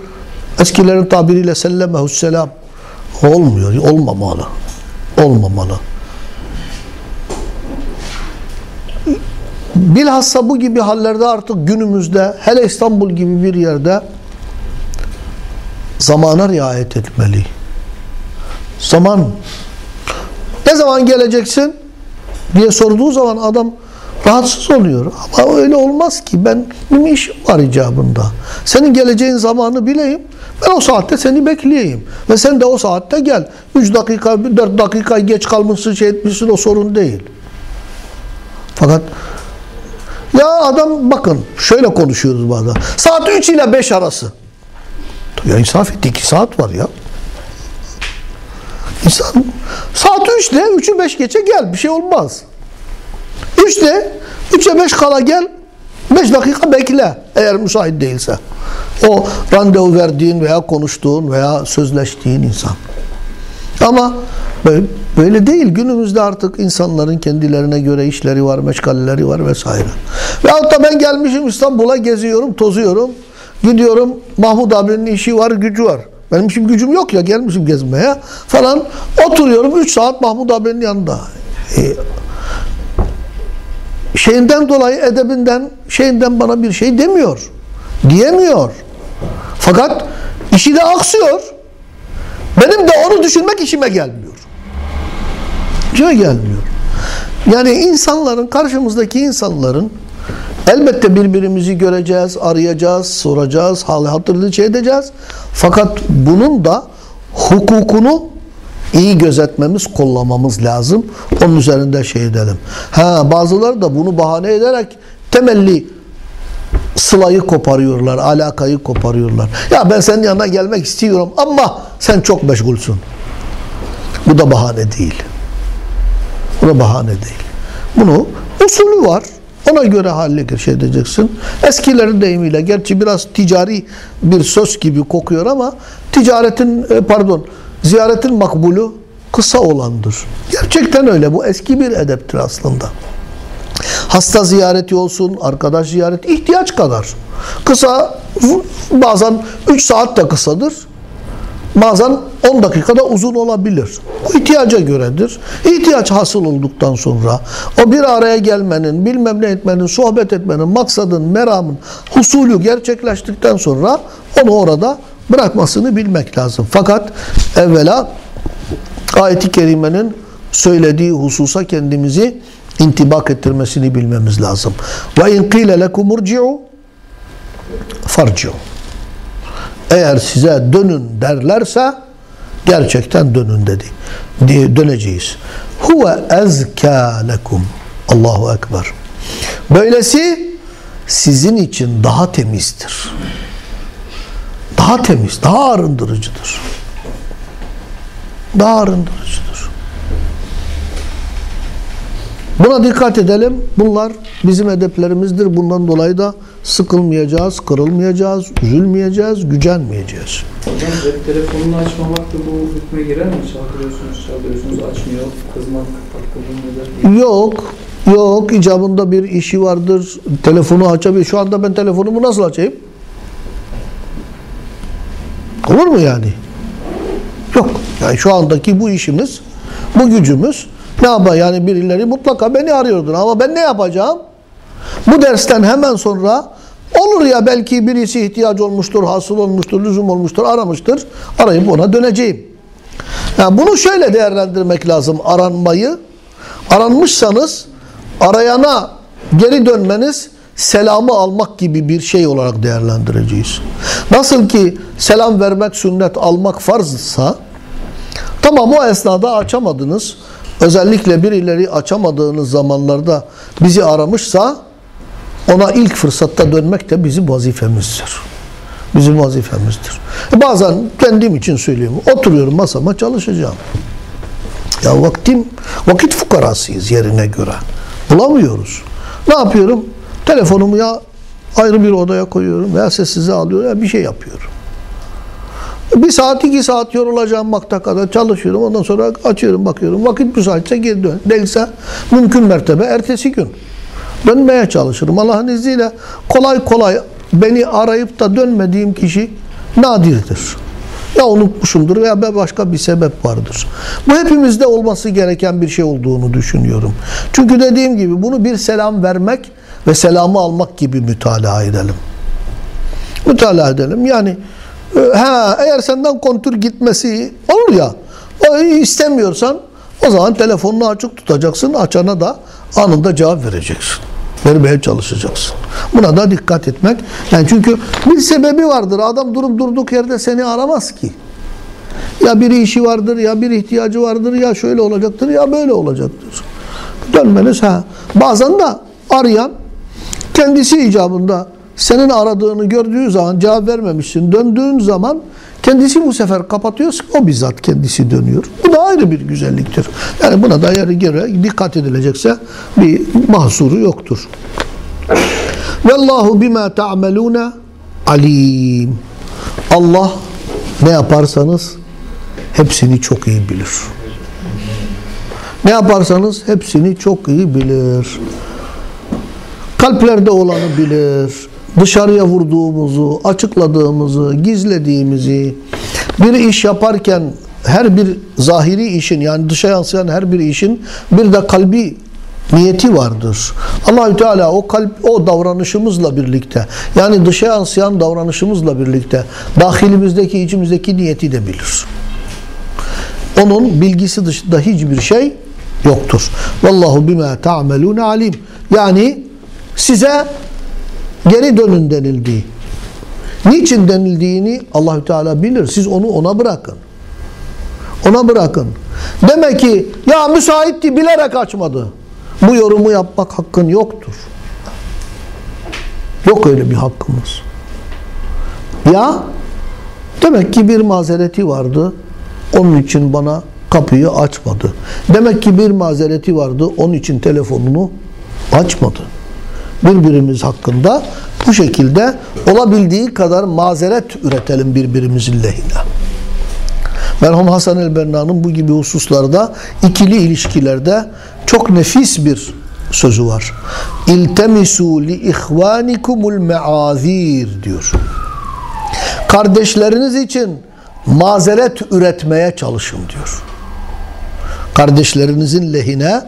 eskilerin tabiriyle sellemehusselam olmuyor olmamalı olmamalı Bilhassa bu gibi hallerde artık günümüzde hele İstanbul gibi bir yerde zamana riayet etmeli. Zaman ne zaman geleceksin diye sorduğu zaman adam rahatsız oluyor. Ama öyle olmaz ki. Ben benim işim var icabında. Senin geleceğin zamanı bileyim. Ben o saatte seni bekleyeyim. Ve sen de o saatte gel. 3 dakika, 4 dakika geç kalmışsın, şey etmişsin o sorun değil. Fakat ya adam bakın şöyle konuşuyoruz bazen. Saat 3 ile 5 arası. Ya insaf etti 2 saat var ya. İnsan saat 3'te 3'ü 5 geçe gel bir şey olmaz. 3'te 3'e 5 kala gel 5 dakika bekle eğer müsait değilse. O randevu verdiğin veya konuştuğun veya sözleştiğin insan. Ama böyle, değil. Günümüzde artık insanların kendilerine göre işleri var, meşgalleri var vesaire. Veyahut da ben gelmişim İstanbul'a geziyorum, tozuyorum. Gidiyorum Mahmut abinin işi var, gücü var. Benim şimdi gücüm yok ya gelmişim gezmeye falan. Oturuyorum 3 saat Mahmut abinin yanında. E, şeyinden dolayı edebinden, şeyinden bana bir şey demiyor. Diyemiyor. Fakat işi de aksıyor. Benim de onu düşünmek işime gelmiyor. İşime gelmiyor. Yani insanların, karşımızdaki insanların elbette birbirimizi göreceğiz, arayacağız, soracağız, hali hatırlı şey edeceğiz. Fakat bunun da hukukunu iyi gözetmemiz, kollamamız lazım. Onun üzerinde şey edelim. Ha, bazıları da bunu bahane ederek temelli sılayı koparıyorlar, alakayı koparıyorlar. Ya ben senin yanına gelmek istiyorum ama sen çok meşgulsün. Bu da bahane değil. Bu da bahane değil. Bunu usulü var. Ona göre halle şey edeceksin. Eskilerin deyimiyle gerçi biraz ticari bir söz gibi kokuyor ama ticaretin e, pardon ziyaretin makbulü kısa olandır. Gerçekten öyle. Bu eski bir edeptir aslında. Hasta ziyareti olsun, arkadaş ziyareti ihtiyaç kadar. Kısa bazen 3 saat de kısadır. Bazen 10 dakikada uzun olabilir. Bu ihtiyaca göredir. İhtiyaç hasıl olduktan sonra o bir araya gelmenin, bilmem ne etmenin, sohbet etmenin, maksadın, meramın, husulü gerçekleştikten sonra onu orada bırakmasını bilmek lazım. Fakat evvela ayeti kerimenin söylediği hususa kendimizi intibak ettirmesini bilmemiz lazım. Ve in qile lekum urci'u farci'u. Eğer size dönün derlerse gerçekten dönün dedi. Diye döneceğiz. Huve ezkâ lekum. Allahu Ekber. Böylesi sizin için daha temizdir. Daha temiz, daha arındırıcıdır. Daha arındırıcıdır. Buna dikkat edelim. Bunlar bizim edeplerimizdir. Bundan dolayı da sıkılmayacağız, kırılmayacağız, üzülmeyeceğiz, gücenmeyeceğiz. Hocam cep telefonunu açmamak da bu hükme girer mi? Çaldırıyorsunuz, çalıyorsunuz, açmıyor. Kızmak, hakkı mıdır? Yok, yok. icabında bir işi vardır. Telefonu açabilir. Şu anda ben telefonumu nasıl açayım? Olur mu yani? Yok. Yani şu andaki bu işimiz, bu gücümüz ne yapar? Yani birileri mutlaka beni arıyordur. Ama ben ne yapacağım? Bu dersten hemen sonra olur ya belki birisi ihtiyaç olmuştur, hasıl olmuştur, lüzum olmuştur, aramıştır. Arayıp ona döneceğim. Yani bunu şöyle değerlendirmek lazım aranmayı. Aranmışsanız arayana geri dönmeniz selamı almak gibi bir şey olarak değerlendireceğiz. Nasıl ki selam vermek sünnet, almak farzsa tamam o esnada açamadınız. Özellikle birileri açamadığınız zamanlarda bizi aramışsa ona ilk fırsatta dönmek de bizim vazifemizdir. Bizim vazifemizdir. E bazen kendim için söylüyorum. Oturuyorum masama çalışacağım. Ya vaktim, vakit fukarasıyız yerine göre. Bulamıyoruz. Ne yapıyorum? Telefonumu ya ayrı bir odaya koyuyorum veya sessize alıyorum ya bir şey yapıyorum. Bir saat iki saat yorulacağım makta kadar çalışıyorum. Ondan sonra açıyorum bakıyorum. Vakit müsaitse geri dön. Değilse mümkün mertebe ertesi gün. Dönmeye çalışırım. Allah'ın izniyle kolay kolay beni arayıp da dönmediğim kişi nadirdir. Ya unutmuşumdur veya başka bir sebep vardır. Bu hepimizde olması gereken bir şey olduğunu düşünüyorum. Çünkü dediğim gibi bunu bir selam vermek ve selamı almak gibi mütalaa edelim. Mütalaa edelim. Yani ha, eğer senden kontür gitmesi olur ya o istemiyorsan o zaman telefonunu açık tutacaksın. Açana da anında cevap vereceksin. Vermeye çalışacaksın. Buna da dikkat etmek. Yani çünkü bir sebebi vardır. Adam durup durduk yerde seni aramaz ki. Ya bir işi vardır, ya bir ihtiyacı vardır, ya şöyle olacaktır, ya böyle olacaktır. Dönmeniz ha. Bazen de arayan kendisi icabında senin aradığını gördüğü zaman cevap vermemişsin. Döndüğün zaman kendisi bu sefer kapatıyor. O bizzat kendisi dönüyor. Bu da ayrı bir güzelliktir. Yani buna da yeri göre dikkat edilecekse bir mahsuru yoktur. Vallahu bima ta'melune alim. Allah ne yaparsanız hepsini çok iyi bilir. Ne yaparsanız hepsini çok iyi bilir. Kalplerde olanı bilir. Dışarıya vurduğumuzu, açıkladığımızı, gizlediğimizi, bir iş yaparken her bir zahiri işin yani dışa yansıyan her bir işin bir de kalbi niyeti vardır. Allahü Teala o kalp o davranışımızla birlikte yani dışa yansıyan davranışımızla birlikte dahilimizdeki içimizdeki niyeti de bilir. Onun bilgisi dışında hiçbir şey yoktur. Vallahu bima ta'melun alim. Yani size geri dönün denildiği. Niçin denildiğini Allahü Teala bilir. Siz onu ona bırakın. Ona bırakın. Demek ki ya müsaitti bilerek açmadı. Bu yorumu yapmak hakkın yoktur. Yok öyle bir hakkımız. Ya demek ki bir mazereti vardı. Onun için bana kapıyı açmadı. Demek ki bir mazereti vardı. Onun için telefonunu açmadı. Birbirimiz hakkında bu şekilde olabildiği kadar mazeret üretelim birbirimizin lehine. Merhum Hasan el-Benna'nın bu gibi hususlarda ikili ilişkilerde çok nefis bir sözü var. İltemisu li ihvanikumul meazir diyor. Kardeşleriniz için mazeret üretmeye çalışın diyor. Kardeşlerinizin lehine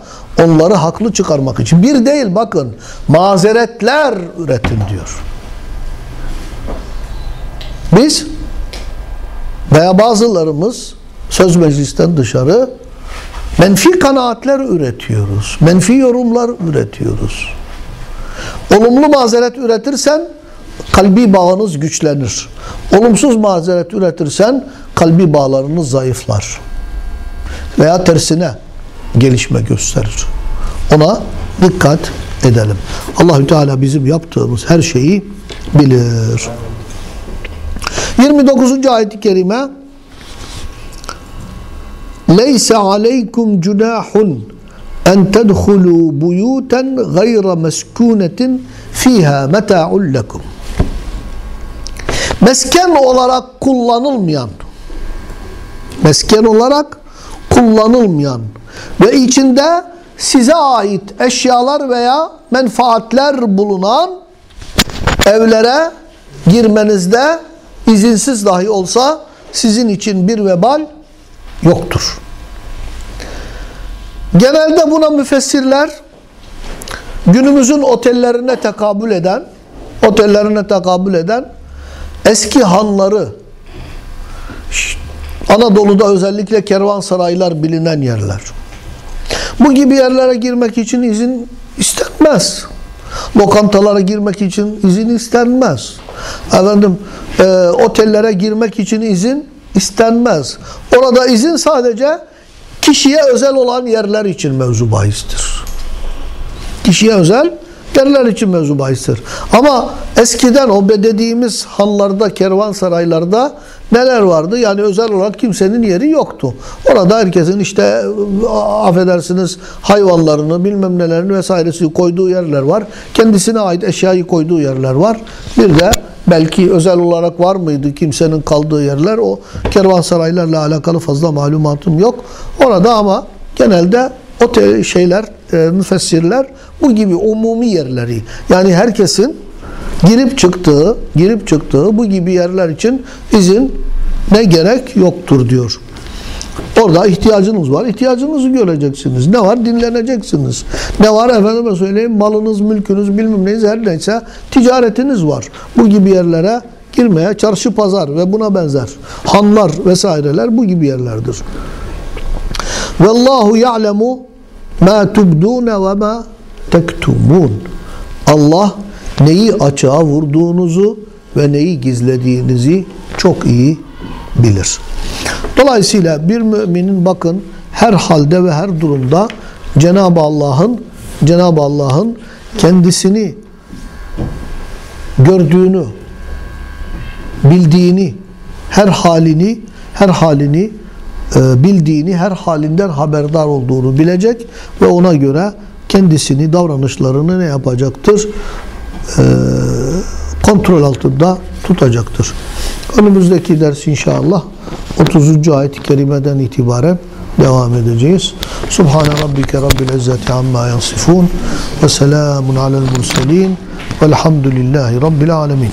onları haklı çıkarmak için. Bir değil bakın mazeretler üretin diyor. Biz veya bazılarımız söz meclisten dışarı menfi kanaatler üretiyoruz. Menfi yorumlar üretiyoruz. Olumlu mazeret üretirsen kalbi bağınız güçlenir. Olumsuz mazeret üretirsen kalbi bağlarınız zayıflar. Veya tersine gelişme gösterir. Ona dikkat edelim. Allahü Teala bizim yaptığımız her şeyi bilir. 29. ayet-i kerime Leyse aleykum cunahun en tedhulu buyuten gayra meskunetin fiha meta'un lekum. Mesken olarak kullanılmayan mesken olarak kullanılmayan ve içinde size ait eşyalar veya menfaatler bulunan evlere girmenizde izinsiz dahi olsa sizin için bir vebal yoktur. Genelde buna müfessirler günümüzün otellerine tekabül eden otellerine tekabül eden eski hanları Anadolu'da özellikle kervansaraylar bilinen yerler. Bu gibi yerlere girmek için izin istenmez. Lokantalara girmek için izin istenmez. Efendim, e, otellere girmek için izin istenmez. Orada izin sadece kişiye özel olan yerler için mevzu bahistir. Kişiye özel yerler için mevzu bahistir. Ama eskiden o dediğimiz hanlarda, kervansaraylarda neler vardı? Yani özel olarak kimsenin yeri yoktu. Orada herkesin işte affedersiniz hayvanlarını, bilmem nelerini vesairesi koyduğu yerler var. Kendisine ait eşyayı koyduğu yerler var. Bir de belki özel olarak var mıydı kimsenin kaldığı yerler? O kervansaraylarla alakalı fazla malumatım yok. Orada ama genelde o şeyler, e, müfessirler bu gibi umumi yerleri yani herkesin girip çıktığı, girip çıktığı bu gibi yerler için izin ne gerek yoktur diyor. Orada ihtiyacınız var. ihtiyacınızı göreceksiniz. Ne var? Dinleneceksiniz. Ne var? Efendime söyleyeyim malınız, mülkünüz, bilmem neyiz her neyse ticaretiniz var. Bu gibi yerlere girmeye çarşı pazar ve buna benzer hanlar vesaireler bu gibi yerlerdir. Vallahu ya'lemu ma tubdun ve ma tektumun. Allah neyi açığa vurduğunuzu ve neyi gizlediğinizi çok iyi bilir. Dolayısıyla bir müminin bakın her halde ve her durumda Cenab-ı Allah'ın Cenab-ı Allah'ın kendisini gördüğünü, bildiğini, her halini, her halini e, bildiğini, her halinden haberdar olduğunu bilecek ve ona göre kendisini, davranışlarını ne yapacaktır? E, kontrol altında tutacaktır. Önümüzdeki ders inşallah 30. ayet-i kerimeden itibaren devam edeceğiz. Subhane rabbike rabbil izzeti amma yasifun ve selamun alel murselin velhamdülillahi rabbil alemin.